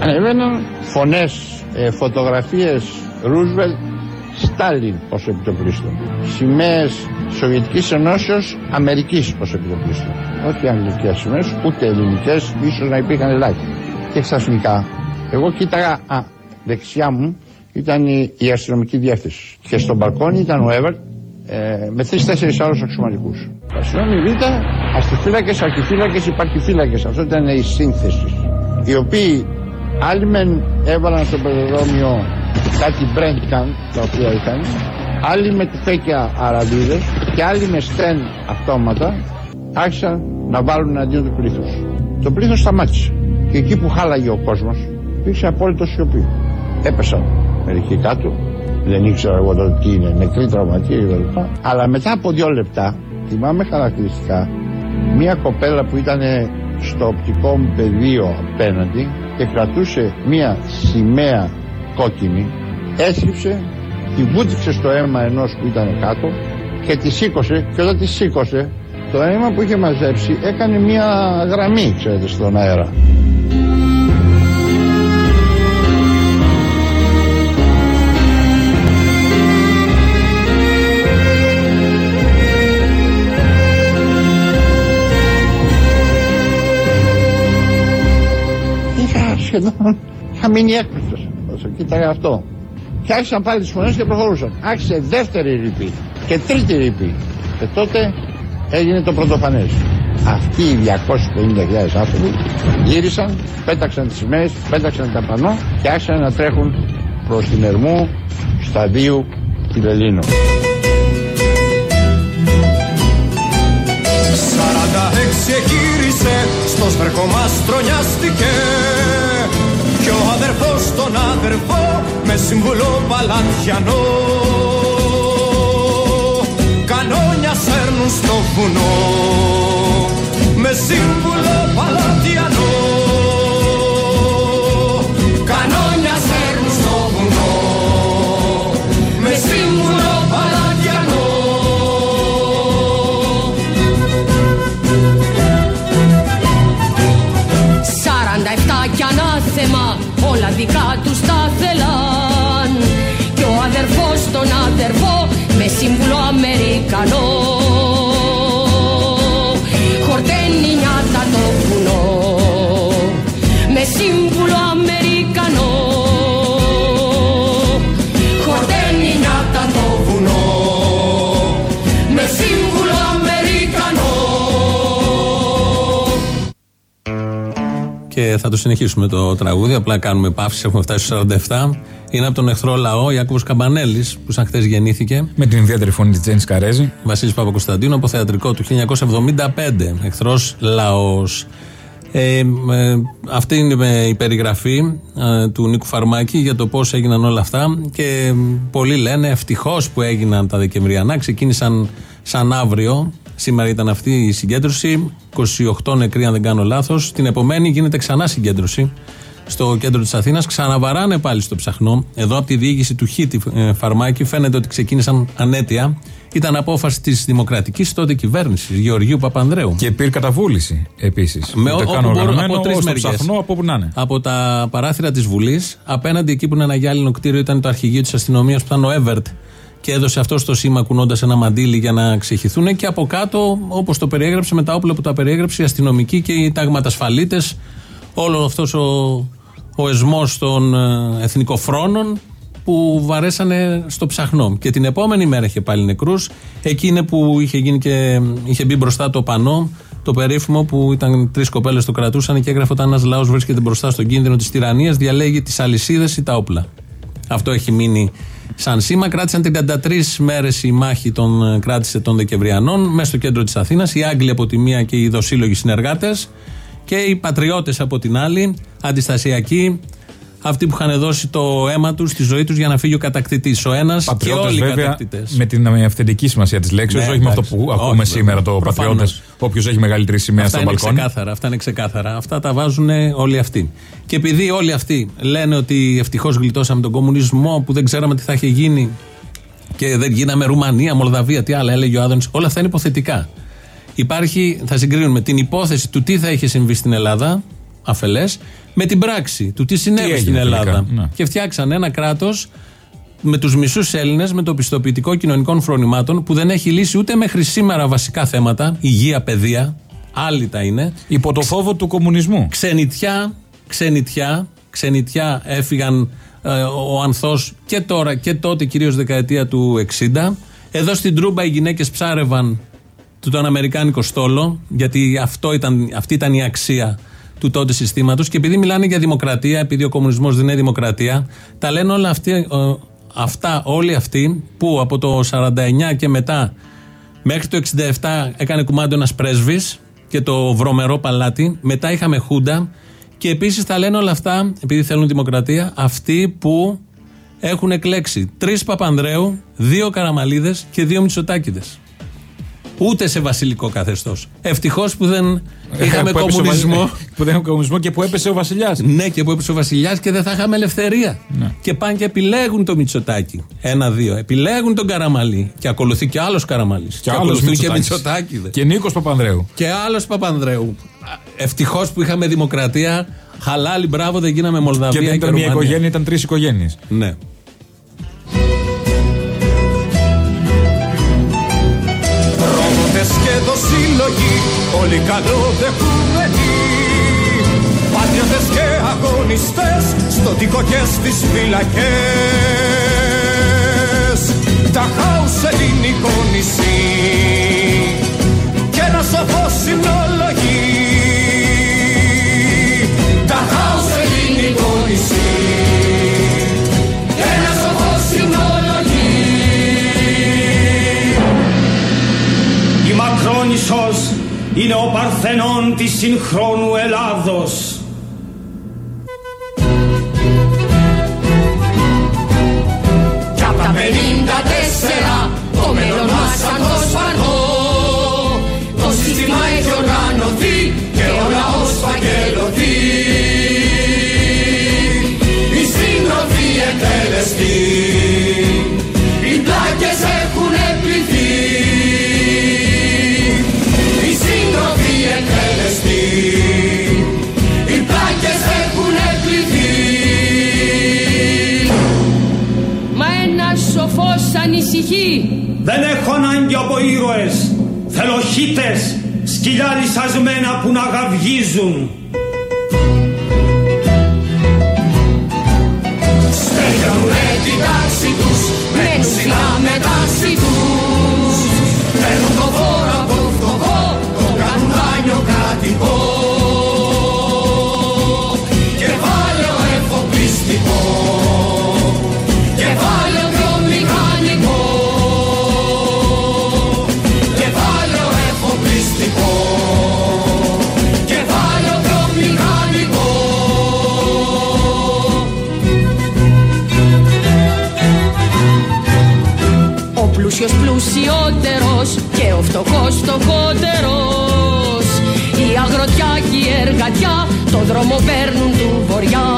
ανεβαίναν φωνές, ε, φωτογραφίες Ρούσβελτ, Στάλιν ως επιτοπλίστων. Σημαίες Σοβιετικής Ενώσεως, Αμερικής ως επιτοπλίστων. Όχι αγγλικέ σημαίες, ούτε ελληνικές, ίσως να υπήρχαν ελάχιστα. Και ξαφνικά, εγώ κοίταγα, α, δεξιά μου ήταν η, η αστυνομική διεύθυνση. Και στον μπαλκόνι ήταν ο Εύερτ ε, με τρει-τέσσερι άλλους αξιωματικούς. Αστυνόμοι Β, αστυφύλακες, αρχιφύλακες, υπαρχιφύλακες. Αυτό ήταν η σύνθεση. Οι οποίοι άλλοι μεν έβαλαν στο πεζοδρόμιο κάτι μπρέντκαν τα οποία είχαν, άλλοι με τουφέκια αραβίδες και άλλοι με στέν αυτόματα άρχισαν να βάλουν αντίον του πλήθους. Το πλήθος σταμάτησε. Και εκεί που χάλαγε ο κόσμος, υπήρξε απόλυτο σιωπή. Έπεσαν μερικοί κάτω, δεν ήξερα εγώ τότε τι είναι, νεκροί τραυματίε κλπ. Αλλά μετά από δύο λεπτά, θυμάμαι χαρακτηριστικά, μια κοπέλα που ήταν στο οπτικό μου πεδίο απέναντι και κρατούσε μια σημαία κόκκινη, έσκυψε, τη βούτυξε στο αίμα ενός που ήταν κάτω και τη σήκωσε και όταν τη σήκωσε το αίμα που είχε μαζέψει έκανε μια γραμμή, ξέρετε, στον αέρα. Είχα σχεδόν, είχα μείνει έκπληκτος όσο κοίταγα αυτό. Και άρχισαν πάλι τις φωνές και προχωρούσαν. Άρχισε δεύτερη ρηπή και τρίτη ρηπή. Και τότε έγινε το πρωτοφανές. Αυτοί οι 250.000 άνθρωποι γύρισαν, πέταξαν τις σημαίες, πέταξαν τα πανό και άρχισαν να τρέχουν προς την Ερμού σταδίου Κυρελίνου. 46 γύρισε, στο σβερκό μας τρονιάστηκε Κι ο αδερφός τον αδερφό με συμβουλό παλατιανό. Κανόνια σέρνουν στο βουνό με σύμβουλο παλατιανό όλα δικά τους τα θέλαν. Και ο αδερφός τον αδερφό με σύμβουλο Αμερικανό. Χορταίνει νιάτα το βουνό με σύμβουλο Και θα το συνεχίσουμε το τραγούδι. Απλά κάνουμε παύση. Έχουμε φτάσει στους 47. Είναι από τον εχθρό λαό Ιάκωβος Καμπανέλης, που σαν χθες γεννήθηκε. Με την ιδιαίτερη φωνή της Τζέννη Καρέζη. Βασίλης Παπακοσταντίνου από θεατρικό του 1975. Εχθρός λαός. Ε, ε, αυτή είναι η περιγραφή ε, του Νίκου Φαρμάκη για το πώς έγιναν όλα αυτά. Και πολλοί λένε ευτυχώς που έγιναν τα Δεκεμβριανά. Ξεκίνησαν σαν αύριο. Σήμερα ήταν αυτή η συγκέντρωση. 28 νεκροί, αν δεν κάνω λάθος. Την επομένη γίνεται ξανά συγκέντρωση στο κέντρο της Αθήνας. Ξαναβαράνε πάλι στο ψαχνό. Εδώ από τη διοίκηση του Χίτη ε, Φαρμάκη φαίνεται ότι ξεκίνησαν ανέτεια. Ήταν απόφαση της Δημοκρατικής τότε κυβέρνησης Γεωργίου Παπανδρέου. Και πήρε καταβούληση επίσης. Με Ούτε όπου καν μπορούν- οργανωμένο, από τρεις στο μεριές. ψαχνό, από όπου να είναι. Από τα παράθυρα της Βουλής, απέναντι εκεί που είναι ένα γυάλινο κτίριο, ήταν το αρχηγείο της αστυνομίας που ήταν ο Εύερτ. Και έδωσε αυτό το σήμα κουνώντας ένα μαντίλι για να ξεχυθούν. Και από κάτω, όπως το περιέγραψε, με τα όπλα που τα περιέγραψε, οι αστυνομικοί και οι ταγματασφαλίτε. Όλο αυτός ο, ο εσμός των ε, εθνικοφρόνων που βαρέσανε στο ψαχνό. Και την επόμενη μέρα είχε πάλι νεκρούς. Εκεί είναι που είχε, γίνει και, είχε μπει μπροστά το πανό, το περίφημο που ήταν τρεις κοπέλες το κρατούσαν και έγραφε όταν ένας λαός βρίσκεται μπροστά στον κίνδυνο της τυραννίας, διαλέγει τις αλυσίδες ή τα όπλα. Αυτό έχει μείνει σαν σήμα. Κράτησαν 33 μέρες η μάχη των, ε, κράτησε των Δεκεμβριανών μέσα στο κέντρο της Αθήνας. Οι Άγγλοι από τη μία και οι δοσύλλογοι συνεργάτες. Και οι πατριώτες από την άλλη, αντιστασιακοί, αυτοί που είχαν δώσει το αίμα τους, τη ζωή τους για να φύγει ο κατακτητής. Ο ένας και Πατριώτες, όλοι οι βέβαια, κατακτητές. με την ε, αυθεντική σημασία της λέξης, Ναι, όχι με αυτό εντάξει. που Όχι, ακούμε βέβαια. σήμερα το Προφανώς. πατριώτες. Όποιος έχει μεγαλύτερη σημαία Αυτά στο είναι μπαλκόνι. ξεκάθαρα. Αυτά είναι ξεκάθαρα. Αυτά τα βάζουν όλοι αυτοί. Και επειδή όλοι αυτοί λένε ότι ευτυχώς γλιτώσαμε τον κομμουνισμό που δεν ξέραμε τι θα είχε γίνει και δεν γίναμε Ρουμανία, Μολδαβία, τι άλλα έλεγε ο Άδωνης, όλα αυτά είναι υποθετικά. Υπάρχει, θα συγκρίνουμε την υπόθεση του τι θα είχε συμβεί στην Ελλάδα, αφελές, με την πράξη του τι συνέβη έγινε στην τελικά, Ελλάδα. ναι. Και φτιάξαν ένα κράτος με τους μισούς Έλληνες, με το πιστοποιητικό κοινωνικών φρονημάτων που δεν έχει λύσει ούτε μέχρι σήμερα βασικά θέματα, υγεία, παιδεία, άλυτα είναι. Υπό το φόβο του κομμουνισμού. Ξενιτιά, ξενιτιά, ξενιτιά έφυγαν ε, ο Ανθός και τώρα και τότε κυρίως δεκαετία του 60. Εδώ στην Τρούμπα οι γυναίκες ψάρευαν του τον Αμερικάνικο στόλο, γιατί αυτό ήταν, αυτή ήταν η αξία του τότε συστήματος. Και επειδή μιλάνε για δημοκρατία, επειδή ο κομμουνισμός δεν είναι δημοκρατία, τα λένε όλα αυτοί, ε, αυτά όλοι αυτοί που από το 49 και μετά μέχρι το 67 έκανε κουμάντο ένας πρέσβης και το βρωμερό παλάτι. Μετά είχαμε Χούντα. Και επίσης τα λένε όλα αυτά, επειδή θέλουν δημοκρατία, αυτοί που έχουν εκλέξει τρεις Παπανδρέου, δύο Καραμαλίδες και δύο Μητσοτάκηδες. Ούτε σε βασιλικό καθεστώς. Ευτυχώς που δεν είχαμε Που έπεσε ο κομμουνισμό. Βασι- Που δεν είχαμε κομμουνισμό και που έπεσε ο Βασιλιάς. Ναι, και που έπεσε ο Βασιλιάς και δεν θα είχαμε ελευθερία. Ναι. Και πάνε και επιλέγουν το Μητσοτάκι. Ένα-δύο. Επιλέγουν τον Καραμαλή. Και ακολουθεί και άλλος Καραμαλής. Και, άλλος ακολουθούν και Μητσοτάκης. Μητσοτάκηδε. Και Νίκος Παπανδρέου. Και άλλος Παπανδρέου. Ευτυχώς που είχαμε δημοκρατία. Χαλάλι, μπράβο, δεν γίναμε Μολδαβία Και και, δεν ήταν μια Ρουμανία. οικογένεια, ήταν τρεις οικογένειες. Ναι. Πρόδοτες και δοσύλλογοι, όλοι καλοδεχούμενοι. Πατριώτες και αγωνιστές, στο τοίκο και στις φυλακές. Τα χάους ελληνικό νησί. Κι ένα σοφό συνόλο είναι ο Παρθενών της συγχρόνου Ελλάδος. Ανησυχεί Δεν έχω ανάγκη από ήρωες, θέλω χίτες, σκυλιά λυσασμένα που να γαυγίζουν. Στέλνουνε την τάξη τους Μένουν ψηλά με τάξη τους Ο πλούσιος πλουσιότερος και ο φτωχός φτωχότερος. Η αγροτιά και η εργατιά το δρόμο παίρνουν του βοριά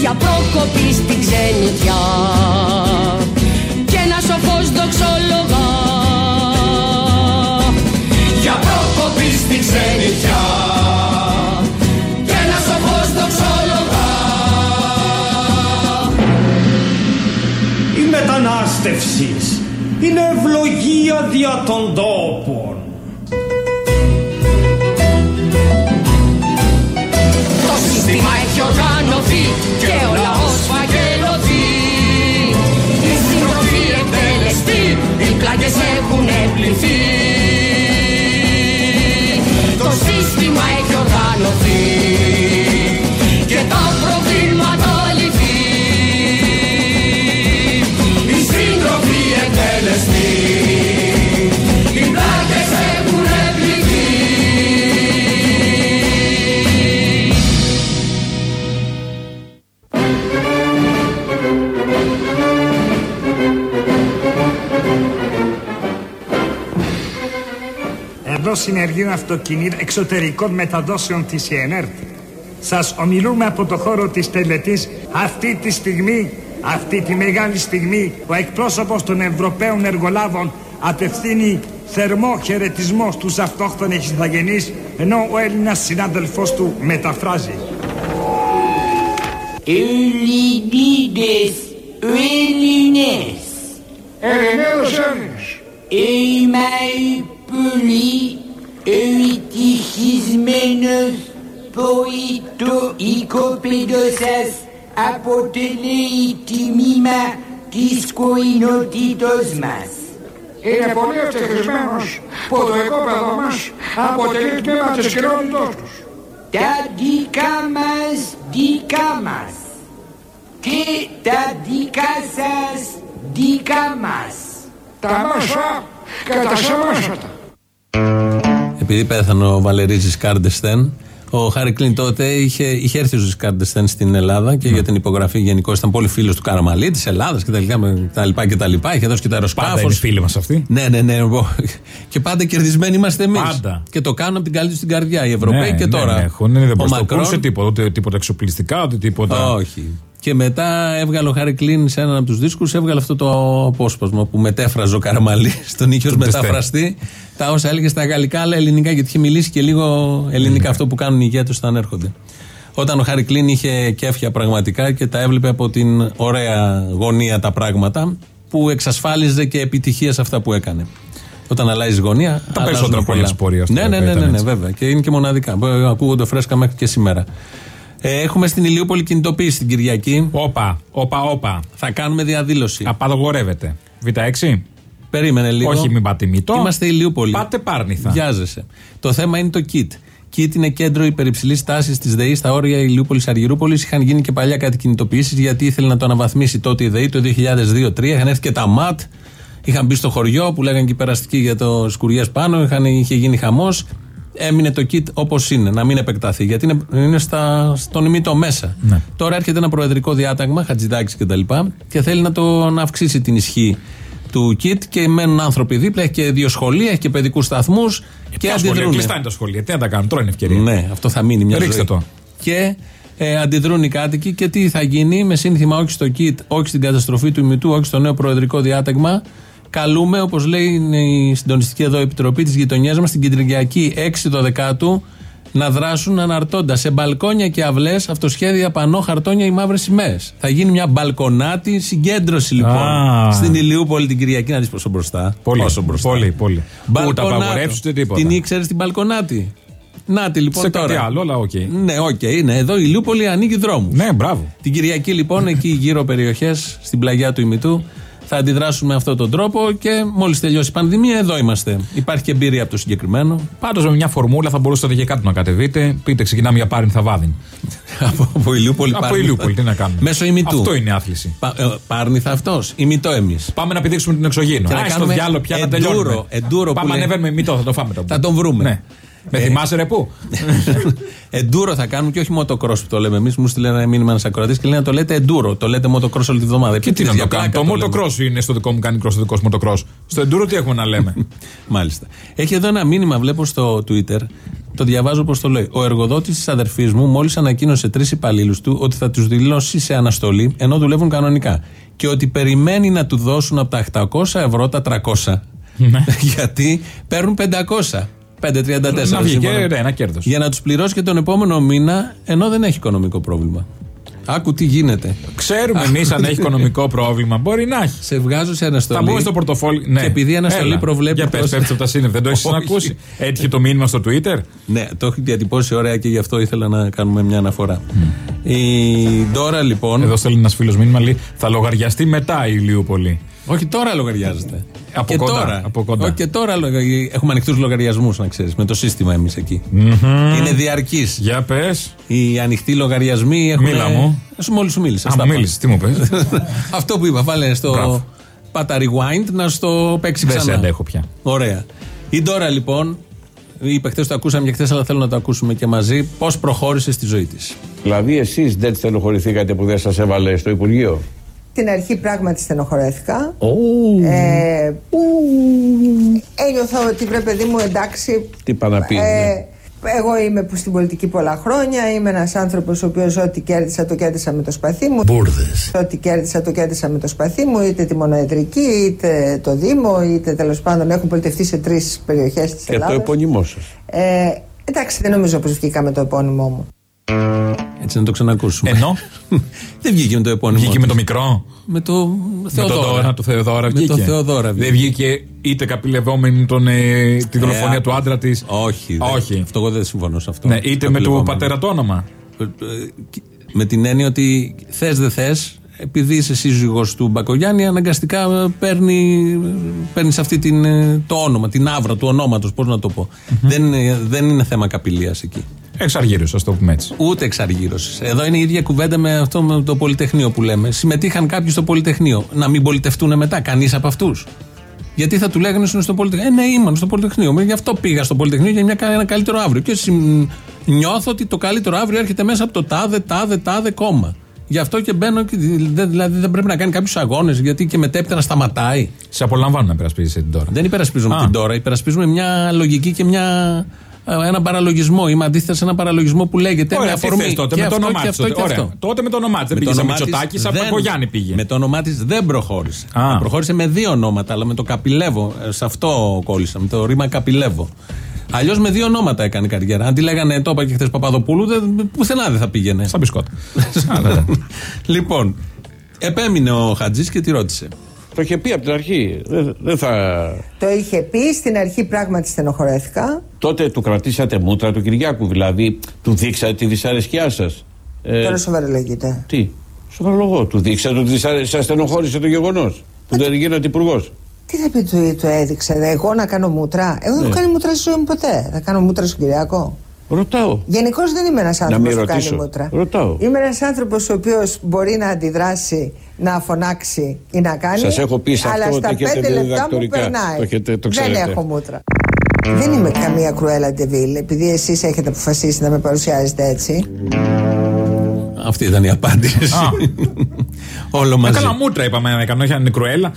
Για πρόκοπη στην ξενιτιά ευλογία δια των τόπων. Το σύστημα έχει οργανωθεί και ο λαός φαγγελωθεί Οι σύντροφοι εκτελεστεί, οι πλάκες έχουν πληθεί αυτοκινήτων εξωτερικών μεταδόσεων της ΕΝΕΡΤ. Σας ομιλούμε από το χώρο της τελετής αυτή τη στιγμή, αυτή τη μεγάλη στιγμή, ο εκπρόσωπος των Ευρωπαίων εργολάβων απευθύνει θερμό χαιρετισμό στους αυτόχθονες ηθαγενείς, ενώ ο Έλληνας συνάδελφός του μεταφράζει. Ελληνίδες, Ελληνές. Ελληνέδος Έλληνες. Είμαι πολύ ευτυχισμένος που το οικοπαίδο σας αποτελεί τιμήμα της κοινότητος μας. Είναι πολύ ευτυχισμένος που το οικόπεδο μας αποτελεί τμήμα της κοινότητός τους. Τα δικά μας δικά μας και τα δικά σας δικά μας. Τα μάσα και τα σαμάσατα. Επειδή πέθανε ο Βαλερίζης Κάρντεστεν, ο Χάρη Κλίν τότε είχε, είχε έρθει ο Ζης Κάρντεστεν στην Ελλάδα και για την υπογραφή γενικώ ήταν πολύ φίλος του Καραμαλή, της Ελλάδας κτλ. Είχε δώσει και το αεροσκάφος. Πάντα είναι φίλοι μας αυτοί. Ναι, ναι, ναι. Και πάντα κερδισμένοι είμαστε εμείς. Πάντα. Και το κάνουν από την καλή τους στην καρδιά οι Ευρωπαίοι Ναι, και ναι, τώρα. ναι, έχουν, δεν ο προστοκούν Μακρόν- σε τίποτα, ούτε τίποτα εξοπλιστικά, ούτε τίποτα. όχι. Και μετά έβγαλε ο Χάρη Κλίν σε έναν από τους δίσκους, έβγαλε αυτό το απόσπασμα που μετέφραζε ο Καραμαλής στον είχε ως Τον τεστέ. μεταφραστή. Τα όσα έλεγε στα γαλλικά, αλλά ελληνικά, γιατί είχε μιλήσει και λίγο ελληνικά αυτό που κάνουν οι ηγέτες όταν έρχονται. Όταν ο Χάρη Κλίν είχε κέφια πραγματικά και τα έβλεπε από την ωραία γωνία τα πράγματα, που εξασφάλιζε και επιτυχία σε αυτά που έκανε. Όταν αλλάζει γωνία. Τα αλλάζουν περισσότερα πολλά. χρόνια της πορείας του Ναι, ναι, βέβαια ναι, ναι, ήταν ναι, έτσι. βέβαια. Και είναι και μοναδικά. Μπο- Ακούγονται φρέσκα μέχρι και σήμερα. Ε, έχουμε στην Ηλιούπολη κινητοποίηση την Κυριακή. Όπα, όπα, όπα. Θα κάνουμε διαδήλωση. Απαγορεύεται. Β6. Περίμενε λίγο. Όχι, μην πάτε μύτο. Είμαστε Ηλιούπολη. Πάτε πάρνηθα. Βιάζεσαι. Το θέμα είναι το KIT. KIT είναι κέντρο υπερυψηλής τάσης της ΔΕΗ στα όρια Ηλιούπολης Αργυρούπολης. Είχαν γίνει και παλιά κάτι κινητοποιήσεις γιατί ήθελε να το αναβαθμίσει τότε η ΔΕΗ το 2002-2003. Είχαν έρθει και τα ΜΑΤ. Είχαν μπει στο χωριό που λέγανε και περαστικοί για το σκουριές πάνω, είχαν, είχε γίνει χαμός. Έμεινε το kit όπως είναι, να μην επεκταθεί. Γιατί είναι, είναι στα, στον ημίτο μέσα. Ναι. Τώρα έρχεται ένα προεδρικό διάταγμα, Χατζηδάκης κτλ. Και, και θέλει να, το, να αυξήσει την ισχύ του kit και μένουν άνθρωποι δίπλα. Έχει και δύο σχολεία, έχει και παιδικούς σταθμούς. Και Ποια σχολεία, αντιδρούν. κλειστά είναι τα σχολεία. Τι να τα κάνουν, τώρα είναι ευκαιρία. Ναι, αυτό θα μείνει μια Ρίξτε ζωή. το. Και ε, αντιδρούν οι κάτοικοι και τι θα γίνει με σύνθημα όχι στο ΚΙΤ, όχι στην καταστροφή του ημιτού, όχι στο νέο προεδρικό διάταγμα. Καλούμε, όπως λέει είναι η συντονιστική εδώ επιτροπή της γειτονιάς μας, την Κυριακή 6 δωδεκάτου να δράσουν αναρτώντας σε μπαλκόνια και αυλές αυτοσχέδια πανό χαρτόνια ή μαύρες σημαίες. Θα γίνει μια μπαλκονάτη συγκέντρωση λοιπόν Α. στην Ηλιούπολη την Κυριακή. Να δεις πόσο μπροστά. Πολύ, πόσο μπροστά. πολύ, πολύ. Ούτε Μπαλκονάτο. απαγορεύσεις, ούτε τίποτα; Την ήξερες την μπαλκονάτη; Να τη λοιπόν Σε τώρα. κάτι άλλο, αλλά οκ. Ναι, οκ, είναι εδώ η Ηλιούπολη ανοίγει δρόμους. Ναι, μπράβο. Την Κυριακή λοιπόν, εκεί γύρω περιοχές, στην πλαγιά του Υμηττού, θα αντιδράσουν με αυτόν τον τρόπο και μόλις τελειώσει η πανδημία, εδώ είμαστε. Υπάρχει και εμπειρία από το συγκεκριμένο. Πάντως με μια φορμούλα θα μπορούσατε και κάτω να κατεβείτε. Πείτε, ξεκινάμε για πάριν θα βάδιν. από, από Ηλιούπολη Από Πάρνηθα. Ηλιούπολη, τι να κάνουμε. Μέσω ημιτού. Αυτό είναι η άθληση. Πα, ε, Πάρνηθα αυτός, ημιτό εμείς. Πάμε να πηδήξουμε την εξωγήινο. Και να Α, στο κάνουμε διάλογο πια να εντούρο, τελειώνουμε. εντούρο που Πάμε λέει. ανεβαίνουμε μητό, θα το φάμε το Θα τον βρούμε. Ναι. Με Ε, θυμάσαι ρε πού; Εντούρο θα κάνουμε και όχι motocross που το λέμε εμείς. Μου στείλε ένα μήνυμα ένας ακροατής και λέει να το λέτε εντούρο. Το λέτε motocross όλη τη βδομάδα. Και τι να το κάνουμε. Το motocross είναι στο δικό μου κάνει cross, το δικό σου motocross. Στο enduro τι έχουμε να λέμε; Μάλιστα. Έχει εδώ ένα μήνυμα, βλέπω στο Twitter. Το διαβάζω όπως το λέει. Ο εργοδότης της αδερφής μου μόλις ανακοίνωσε τρεις υπαλλήλους του ότι θα τους δηλώσει σε αναστολή ενώ δουλεύουν κανονικά. Και ότι περιμένει να του δώσουν από τα 800 ευρώ τα 300. Ναι. Γιατί παίρνουν 500. 5,34 Να βγει και σύμφωνα. ναι, ένα κέρδος. Για να τους πληρώσει και τον επόμενο μήνα ενώ δεν έχει οικονομικό πρόβλημα. Άκου τι γίνεται. Ξέρουμε εμείς αν έχει οικονομικό πρόβλημα. Μπορεί να έχει. Σε βγάζω σε αναστολή. Θα μπούμε στο πορτοφόλι. Ναι. Και επειδή η αναστολή Έλα. προβλέπει. Για πες, πως- πέφτει από τα σύννεφα. Δεν το έχεις Όχι. ακούσει. Έτυχε το μήνυμα στο Twitter. Ναι, το έχει διατυπώσει ωραία και γι' αυτό ήθελα να κάνουμε μια αναφορά. Η Ντόρα λοιπόν. Εδώ στέλνει ένας φίλος μήνυμα λέει θα λογαριαστεί μετά η Ηλιούπολη. Όχι τώρα λογαριάζεται. Από και κοντά, Τώρα. από κοντά. Όχι και τώρα λογα- έχουμε ανοιχτούς λογαριασμούς, να ξέρεις, με το σύστημα εμείς εκεί. Είναι διαρκής. Για πες. Οι ανοιχτοί λογαριασμοί έχουν. Μίλα μου. Σου μόλις σου μίλησα. Α, στα μου πάω. μίλησε, τι μου πες. Αυτό που είπα, βάλε στο. Μπράβο. Πάτα rewind να στο παίξει Δεν ξανά. σε αντέχω πια. Ωραία. Η Ντόρα λοιπόν, είπε χθες το ακούσαμε και χθες, αλλά θέλω να το ακούσουμε και μαζί, πώς προχώρησε στη ζωή της. Δηλαδή εσείς δεν στενοχωρηθήκατε που δεν σας έβαλε στο Υπουργείο; Την αρχή πράγματι στενοχωρέθηκα. Ε, ένιωθα ότι βρε παιδί μου εντάξει. Τι πάνε να πει. ναι. Ε, εγώ είμαι που στην πολιτική πολλά χρόνια. Είμαι ένας άνθρωπος ο οποίος ό,τι κέρδισα το κέρδισα με το σπαθί μου. Μπούρδε. Ό,τι κέρδισα το κέρδισα με το σπαθί μου, είτε τη μονοεδρική, είτε το Δήμο, είτε τέλος πάντων έχουν πολιτευτεί σε τρεις περιοχές της Και το Ελλάδας. επώνυμό σας. Ε, εντάξει, δεν νομίζω πως βγήκα με το επώνυμό μου. Έτσι να το ξανακούσουμε. Ενώ; Δεν βγήκε με το επώνυμο. βγήκε με το της. μικρό. Με το Με τον Θεοδόρα. Δώρα, του Θεοδόρα Με βγήκε. το Θεοδόρα Δεν βγήκε. βγήκε είτε καπηλευόμενη τον, ε, τη δολοφονία Ε, του άντρα της. Όχι. δεν- Όχι. Αυτό εγώ δεν συμφωνώ σε αυτό. Ναι, είτε με του Καπηλευόμενο. πατέρα το όνομα. Ε, ε, Με την έννοια ότι θες δεν θες, επειδή είσαι σύζυγος του Μπακογιάννη, αναγκαστικά ε, παίρνει παίρνεις αυτή την, ε, το όνομα, την άβρα του ονόματος. Πώς να το πω. δεν, είναι- δεν είναι θέμα καπηλείας εκεί. Εξαργύρωση, ας το πούμε έτσι. Ούτε εξαργύρωση. Εδώ είναι η ίδια κουβέντα με αυτό με το Πολυτεχνείο που λέμε. Συμμετείχαν κάποιοι στο Πολυτεχνείο. Να μην πολιτευτούν μετά, κανείς από αυτούς. Γιατί θα του λέγανε ότι είναι στο Πολυτεχνείο. Ε, ναι, ήμουν στο Πολυτεχνείο. Γι' αυτό πήγα στο Πολυτεχνείο για μια, ένα καλύτερο αύριο. Και συμ- νιώθω ότι το καλύτερο αύριο έρχεται μέσα από το τάδε, τάδε, τάδε κόμμα. Γι' αυτό και μπαίνω. Και, δε- δηλαδή δεν πρέπει να κάνει κάποιους αγώνες, γιατί και μετέπειτα να σταματάει. Σε απολαμβάνω να περασπίζει την τώρα. Δεν υπερασπίζουμε Α. την τώρα. Υπερασπίζουμε μια λογική και μια, ε, ένα παραλογισμό. Είμαι αντίθετα σε ένα παραλογισμό που λέγεται Ωραία, με τι αφορμή. θες τότε, και με το αυτό όνομά και της αυτό τότε. και Ωραία. αυτό. Τότε με το όνομά της. Δεν Με πήγε το σαν όνομά της Μητσοτάκης, σαν δεν- Παπογιάννη πήγε. Με το όνομά της δεν προχώρησε. Α. Προχώρησε με δύο ονόματα, αλλά με το καπηλεύω. Ε, Σε αυτό κόλλησα. Με το ρήμα καπηλεύω. Αλλιώς με δύο ονόματα έκανε καριέρα. Αν τη λέγανε, το είπα και χθες Παπαδοπούλου, δεν, πουθενά δεν θα πήγαινε. Σαν μπισκότα. λοιπόν, επέμεινε ο Χατζής και τη ρώτησε. Το είχε πει από την αρχή. Δεν, δεν θα... Το είχε πει στην αρχή πράγματι στενοχωρέθηκα. Τότε του κρατήσατε μούτρα του Κυριάκου, δηλαδή του δείξατε τη δυσαρέσκειά σας. Ε, Τώρα σοβαρολογείται. τι, σοβαρολογώ, του δείξατε ότι δυσαρέ... σας στενοχώρησε το γεγονός που δεν γίνατε υπουργός. Τι θα πει του, του έδειξε, δε, εγώ να κάνω μούτρα; Εγώ δεν Ναι. έχω κάνει μούτρα στη ζωή μου ποτέ. Θα κάνω μούτρα στον Κυριακό. Ρωτάω. Γενικώς δεν είμαι ένας μην άνθρωπος που κάνει ρωτήσω. μούτρα. Ρωτάω. Είμαι ένας άνθρωπος ο οποίος μπορεί να αντιδράσει να φωνάξει ή να κάνει. Σας έχω πει σε αλλά αυτό στα ότι έχετε πέντε λεπτά μου διδακτορικά. περνάει. Το έχετε- το Δεν ξέρετε. έχω μούτρα. Δεν είμαι καμία κρουέλα ντεβίλ, επειδή εσείς έχετε αποφασίσει να με παρουσιάζετε έτσι. Αυτή ήταν η απάντηση. Όλο μαζί. Έκανα μούτρα, είπαμε να έκανα, όχι αν είναι κρουέλα.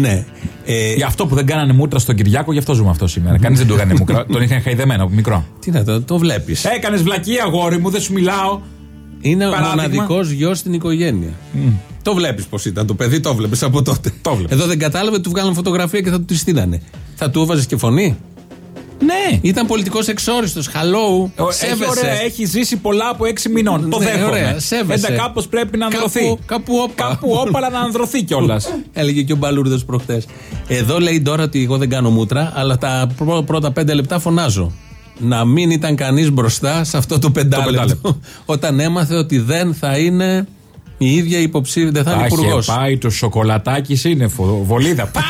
Ναι. Ε, Για αυτό που δεν κάνανε μούτρα στον Κυριάκο, γι' αυτό ζούμε αυτό σήμερα. Κανείς δεν του έκανε μούτρα. Τον είχαν χαϊδεμένο από μικρό. Τι να το, το βλέπεις. Έκανες βλακία, αγόρι μου, δεν σου μιλάω. Είναι ο Παράδειγμα. μοναδικός γιος στην οικογένεια. Το βλέπεις πώς ήταν το παιδί, το βλέπεις από τότε. Το βλέπεις. Εδώ δεν κατάλαβε, του βγάλαν φωτογραφία και θα του τη στείλανε. Θα του έβαζες και φωνή; Ναι. Ήταν πολιτικός εξόριστος. Hello. Έχει, ωραία, έχει ζήσει πολλά από έξι μηνών. Το Ναι, δέχομαι. ωραία, σέβεσαι. Έντα κάπως πρέπει να Κάπου- ανδρωθεί. κάπου όπα. Κάπου όπα, αλλά να ανδρωθεί κιόλας. Έλεγε και ο Μπαλούρδος προχτές. Εδώ λέει τώρα ότι εγώ δεν κάνω μούτρα, αλλά τα πρω- πρώτα πέντε λεπτά φωνάζω. Να μην ήταν κανείς μπροστά σε αυτό το πεντάλεπτο. πεντάλεπτο. Όταν έμαθε ότι δεν θα είναι η ίδια υποψήφια, δεν θα είναι Τα υπουργός. είχε πάει το σοκολατάκι σύννεφο. Βολίδα. Πα!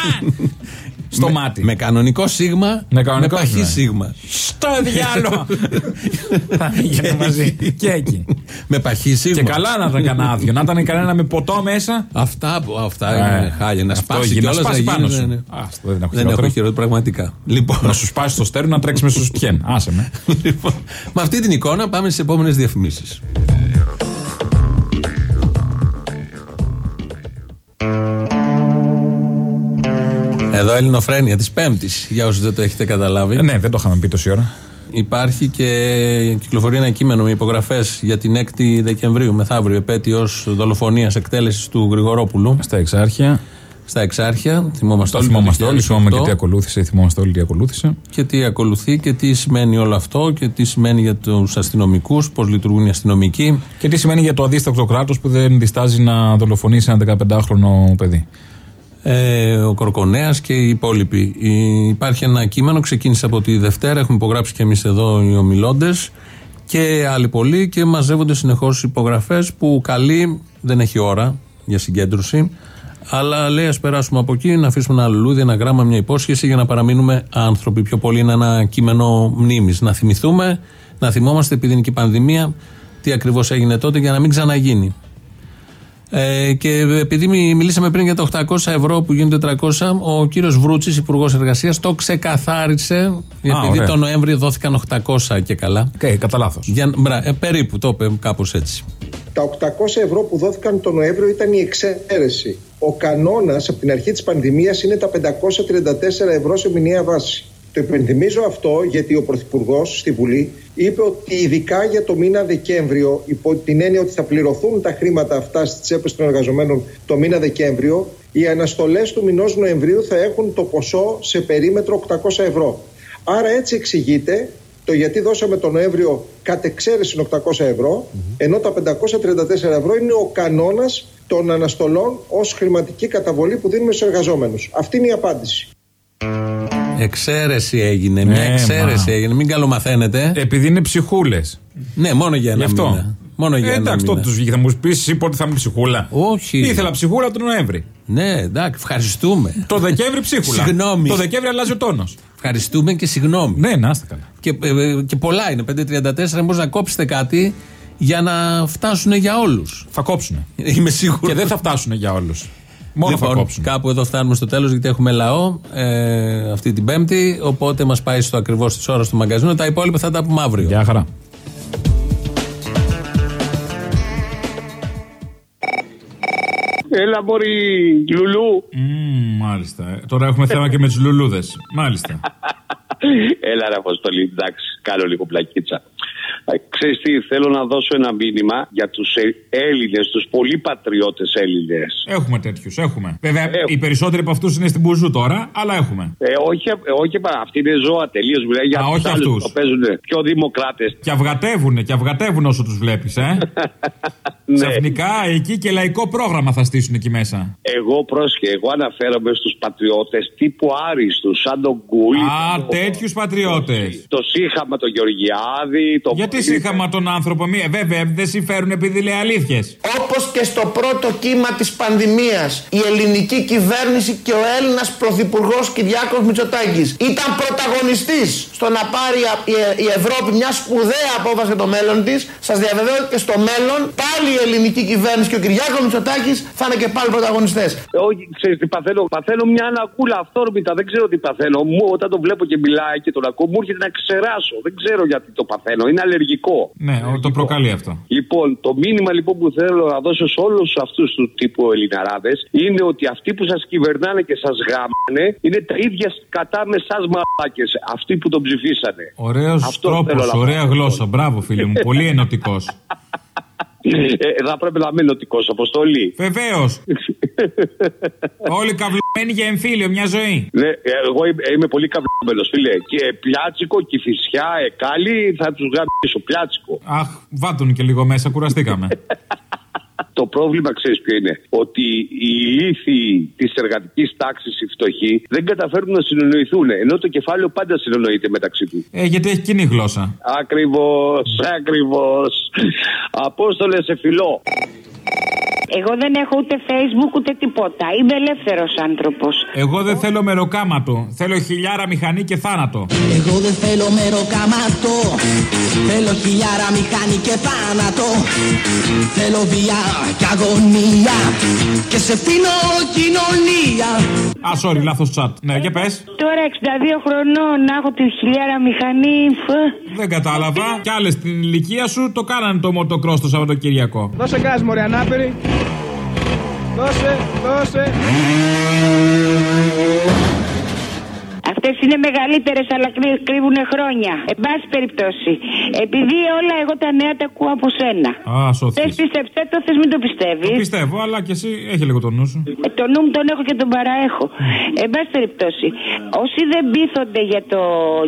Στο μάτι. Με κανονικό σίγμα, Με κανονικό παχύ σίγμα. σίγμα. Στο διάλογο. Θα πήγαινε μαζί. Και εκεί. με παχύ σίγμα. Και καλά να ήταν κανένα άδειο. Να ήταν κανένα με ποτό μέσα. Αυτά, αυτά Ε, είναι χάλια. Να αυτό σπάσει γίνει, να κιόλας, σπάσει να πάνω γίνει, σου. ναι, ναι. Α, αυτό δεν έχω Δεν έχω χειρότερο. χειρότερο, πραγματικά. Λοιπόν, Να σου σπάσει το στέρι να τρέξεις με στο σουτιέν. Άσε με. λοιπόν, με αυτή την εικόνα πάμε στις επόμενες διαφημίσεις. Εδώ Ελληνοφρένεια της Πέμπτης, για όσους δεν το έχετε καταλάβει. Ε, Ναι, δεν το είχαμε πει τόση ώρα. Υπάρχει και κυκλοφορεί ένα κείμενο με υπογραφές για την 6η Δεκεμβρίου, μεθαύριο, επέτειο δολοφονίας εκτέλεσης του Γρηγορόπουλου. Στα εξάρχεια. Στα εξάρχεια. Θυμόμαστε Το όλοι. θυμόμαστε όλοι. Θυμόμαστε και 2008. τι ακολούθησε. Θυμόμαστε όλοι τι ακολούθησε. και τι ακολουθεί και τι σημαίνει όλο αυτό και τι σημαίνει για τους αστυνομικούς, πώς λειτουργούν οι αστυνομικοί. Και τι σημαίνει για το αντίστακτο κράτος που δεν διστάζει να δολοφονήσει ένα 15χρονο παιδί. Ε, ο Κορκονέας και οι υπόλοιποι. Η- Υπάρχει ένα κείμενο, ξεκίνησε από τη Δευτέρα, έχουμε υπογράψει και εμείς εδώ οι ομιλώντες και άλλοι πολλοί και μαζεύονται συνεχώς υπογραφές που καλεί, δεν έχει ώρα για συγκέντρωση. Αλλά λέει, ας περάσουμε από εκεί, να αφήσουμε ένα λουλούδι, ένα γράμμα, μια υπόσχεση για να παραμείνουμε άνθρωποι. Πιο πολύ είναι ένα κείμενο μνήμης. Να θυμηθούμε, να θυμόμαστε επειδή είναι και η πανδημία, τι ακριβώς έγινε τότε για να μην ξαναγίνει. Ε, και επειδή μι- μιλήσαμε πριν για τα 800 ευρώ που γίνονται 400, ο κύριος Βρούτσης, Υπουργός Εργασίας, το ξεκαθάρισε. επειδή ωραία. το Νοέμβριο δόθηκαν 800 και καλά. Okay, κατά λάθος. Για, μπρα, ε, περίπου το είπε κάπως έτσι. Τα 800 ευρώ που δόθηκαν τον Νοέμβριο ήταν η εξαίρεση. Ο κανόνας από την αρχή της πανδημίας είναι τα 534 ευρώ σε μηνιαία βάση. Το υπενθυμίζω αυτό γιατί ο Πρωθυπουργός στη Βουλή είπε ότι ειδικά για το μήνα Δεκέμβριο, υπό την έννοια ότι θα πληρωθούν τα χρήματα αυτά στις τσέπες των εργαζομένων το μήνα Δεκέμβριο, οι αναστολές του μηνός Νοεμβρίου θα έχουν το ποσό σε περίμετρο 800 ευρώ. Άρα έτσι εξηγείται το γιατί δώσαμε τον Νοέμβριο κατ' εξαίρεση 800 ευρώ, ενώ τα 534 ευρώ είναι ο κανόνας των αναστολών ως χρηματική καταβολή που δίνουμε στους εργαζόμενους. Αυτή είναι η απάντηση. Εξαίρεση έγινε. Μια Ναι, εξαίρεση μα. έγινε. Μην καλομαθαίνετε. Επειδή είναι ψυχούλες. ναι, μόνο για ένα Γι' αυτό. μήνα. Μόνο για Ε, ένα εντάξει, μήνα. τότε τους βγήκε. Θα μου πεις εσύ πότε θα είμαι ψυχούλα. Όχι. Ήθελα ψυχούλα τον Νοέμβρη. Ναι, εντάξει, ευχαριστούμε. Το Δεκέμβρη ψίχουλα. Συγγνώμη. Το Δεκέμβρη αλλάζει ο τόνος. Ευχαριστούμε και συγγνώμη. Ναι, να είστε καλά. Και, ε, ε, και πολλά είναι. 534 μπορεί να κόψετε κάτι για να φτάσουν για όλους. Θα κόψουν. Είμαι σίγουρος. Και δεν θα φτάσουν για όλους. Μόνος θα λοιπόν, κόψουν. κάπου εδώ φτάνουμε στο τέλος γιατί έχουμε λαό ε, αυτή την Πέμπτη. Οπότε μας πάει στο ακριβώς της ώρας του μαγκαζίνου. Τα υπόλοιπα θα τα πούμε αύριο. Γεια χαρά. Έλα, μπορεί Λουλού. Μμμ, μάλιστα. Ε, Τώρα έχουμε θέμα και με του λουλούδες. Μάλιστα. Έλα, ρε Αποστολή, εντάξει, κάνω λίγο πλακίτσα. Ε, Ξέρεις τι, θέλω να δώσω ένα μήνυμα για τους ε, Έλληνες, τους πολύ πατριώτες Έλληνες. Έχουμε τέτοιους, έχουμε. Βέβαια, οι περισσότεροι από αυτούς είναι στην Μπουζού τώρα, αλλά έχουμε. Ε, όχι, ε, όχι, πα- αυτοί είναι ζώα τελείως. Μιλάει για Α, τους όχι άλλους αυτούς. που παίζουν πιο δημοκράτες. Και αυγατεύουνε, και αυγατεύουν όσο τους βλέπεις, ε. Ναι. Ξαφνικά εκεί και λαϊκό πρόγραμμα θα στήσουν εκεί μέσα. Εγώ πρόσχε, εγώ αναφέρομαι στους πατριώτες τύπου άριστους, σαν τον Κούλι. Α, τέτοιους πατριώτες. Το Σύχαμα, τον Γεωργιάδη. Το... Γιατί τι σύγχαμα τον άνθρωπο. Μία, βέβαια, δεν συμφέρουν επειδή λέει αλήθειες. Όπως και στο πρώτο κύμα της πανδημίας η ελληνική κυβέρνηση και ο Έλληνας Πρωθυπουργός Κυριάκος Μητσοτάκης ήταν πρωταγωνιστής στο να πάρει α- η- η Ευρώπη μια σπουδαία απόφαση για το μέλλον της. Σας διαβεβαιώ ότι και στο μέλλον πάλι η ελληνική κυβέρνηση και ο Κυριάκος Μητσοτάκης θα είναι και πάλι πρωταγωνιστές. Ε, Όχι, ξέρεις τι παθαίνω. Παθαίνω μια ανακούλα αυθόρμητα. Δεν ξέρω τι παθαίνω. Μου, όταν τον βλέπω και μιλάει και τον ακούω, μου έρχεται να ξεράσω. Δεν ξέρω γιατί το παθαίνω. Είναι αλλεργικό. Ναι, το προκαλεί αυτό. Λοιπόν, το μήνυμα λοιπόν που θέλω να δώσω σε όλους αυτούς του τύπου Ελληναράδες είναι ότι αυτοί που σας κυβερνάνε και σας γάμανε είναι τα ίδια κατά με εσά μαλάκες. Αυτοί που τον ψηφίσανε. Ωραίος Αυτό θέλω τρόπος, να ωραία πω. γλώσσα. Μπράβο, φίλε μου. Πολύ ενωτικός. Ε, θα πρέπει να είμαι νοτικό, Αποστολή. Βεβαίως. Όλοι καυλωμένοι για εμφύλιο, μια ζωή. Ναι, ε, εγώ είμαι, είμαι πολύ καβλωμένο, φίλε. Και πλιάτσικο, και φυσιά, εκάλι, θα τους γάμισω. Πλιάτσικο. Αχ, βάτουν και λίγο μέσα, κουραστήκαμε. Το πρόβλημα ξέρεις ποιο είναι; Ότι οι ηλίθιοι της εργατικής τάξης, οι φτωχοί, δεν καταφέρουν να συνεννοηθούν. Ενώ το κεφάλαιο πάντα συνεννοείται μεταξύ τους. ε, γιατί έχει κοινή γλώσσα. Ακριβώς, ακριβώς. Απόστολε σε φιλό. Εγώ δεν έχω ούτε facebook ούτε τίποτα. Είμαι ελεύθερος άνθρωπος. Εγώ δεν θέλω μεροκάματο. Θέλω χιλιάρα μηχανή και θάνατο. Εγώ δεν θέλω μεροκάματο Θέλω χιλιάρα μηχανή και θάνατο Θέλω βία και αγωνία Και σε φίνω κοινωνία Α, sorry, λάθος chat. Ναι, για πες. Τώρα 62 χρονών να έχω τη χιλιάρα μηχανή. φ. Δεν κατάλαβα. Κι άλλες στην ηλικία σου το κάνανε το μοτοκρό το Σαββατοκύριακο. Δώσε γκάζ μωρέ ανάπηρη. Δώσε, δώσε. Αυτές είναι μεγαλύτερες, αλλά κρύ- κρύβουν χρόνια. Εν πάση περιπτώσει, επειδή όλα εγώ τα νέα τα ακούω από σένα. Α, σώθηκες. Θες πιστέψτε το, θες μην το πιστεύεις. Το πιστεύω, αλλά και εσύ έχει λίγο το νου σου. Ε, το νου μου τον έχω και τον παραέχω. Εν πάση περιπτώσει, όσοι δεν πείθονται για, το,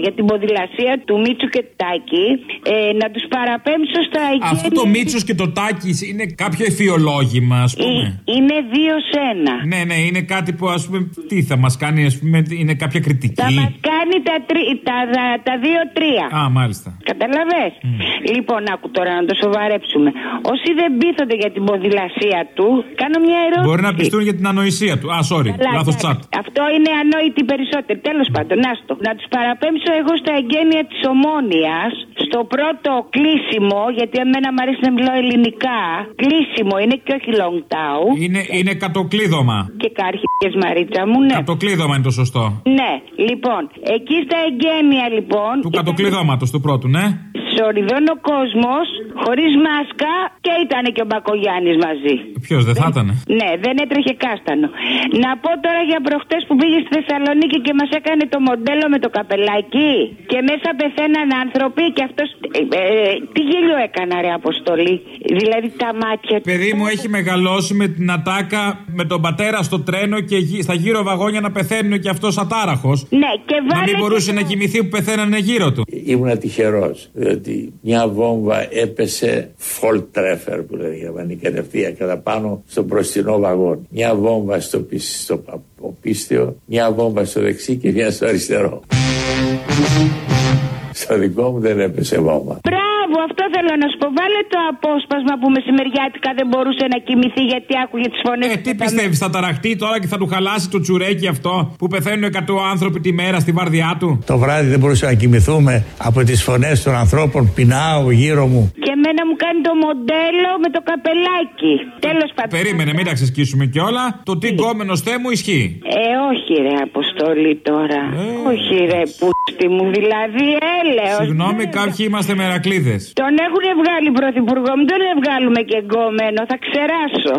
για την ποδηλασία του Μίτσου και Τάκη, ε, να τους παραπέμψω στα εγγένεια. Αυτό το Μίτσος και το Τάκης είναι κάποιο εφιολόγημα, ας πούμε. Είναι δύο σε ένα. Ναι, ναι, είναι κάτι που ας πούμε. Τι θα μας κάνει, ας πούμε, είναι κάποια κριτική. Θα μας κάνει τα, τρι- τα, τα, τα δύο-τρία. Α, μάλιστα. Καταλαβες. Λοιπόν, άκου τώρα να το σοβαρέψουμε. Όσοι δεν πείθονται για την ποδηλασία του, κάνω μια ερώτηση. Μπορεί να πιστούν για την ανοησία του. Α, sorry, Καλά, λάθος εντάξει. chat. Αυτό είναι ανόητοι περισσότεροι. Τέλος πάντων, άστο. Να τους παραπέμψω εγώ στα εγγένεια της ομόνοιας, στο πρώτο κλείσιμο, γιατί εμένα μου αρέσει να μιλάω ελληνικά. Κλείσιμο είναι και όχι long tau. Είναι, είναι κατοκλείδωμα. Και κάρχικες Μαρίτσα μου, ναι. Κατοκλείδωμα είναι το σωστό. Ναι, λοιπόν, εκεί στα εγγένεια λοιπόν. Του κατοκλειδώματος του πρώτου, ναι. Σοριδών ο κόσμος, χωρίς μάσκα και ήταν και ο Μπακογιάννης μαζί. Ποιος δεν θα ήταν. Ναι, δεν έτρεχε κάστανο. Να πω τώρα για προχτές που πήγε στη Θεσσαλονίκη και μας έκανε το μοντέλο με το καπελάκι. Και μέσα πεθαίναν άνθρωποι και αυτό. τι γέλιο έκανα, ρε Αποστολή. Δηλαδή τα μάτια του. Παιδί μου έχει μεγαλώσει με την ατάκα με τον πατέρα στο τρένο και γύ- στα γύρω βαγόνια να πεθαίνουν και αυτός ατάραχος. Ναι, και Να βάλε. μην μπορούσε να κοιμηθεί που πεθαίνανε γύρω του. Ήμουν τυχερός, διότι μια βόμβα έπεσε Volltreffer που λένε οι Γερμανοί κατευθείαν κατά πάνω στο μπροστινό βαγόν. Μια βόμβα στο, πισ- στο πα- πίστιο, μια βόμβα στο δεξί και μια στο αριστερό. Στο δικό μου δεν έπεσε βόμβα. Μπράβο, αυτό θέλω να σου πω. Βάλε το απόσπασμα που μεσημεριάτικα δεν μπορούσε να κοιμηθεί γιατί άκουγε τις φωνές. Ε, τι πιστεύεις, θα ταραχτεί τώρα και θα του χαλάσει το τσουρέκι αυτό που πεθαίνουν 100 άνθρωποι τη μέρα στη βάρδιά του; Το βράδυ δεν μπορούσα να κοιμηθούμε από τις φωνές των ανθρώπων. Πεινάω γύρω μου. Και εμένα μου κάνει το μοντέλο με το καπελάκι. Τέλος πάντων. Περίμενε, μην τα ξεσκίσουμε κιόλα. Το τι γκόμενο θε μου ισχύει. Ε, όχι ρε Αποστολή τώρα. Όχι ρε πούστη μου, δηλαδή έλεος. Συγγνώμη, κάποιοι είμαστε μερακλείδες. Τον έχουν βγάλει πρωθυπουργό, μην τον βγάλουμε και γκόμενο, θα ξεράσω.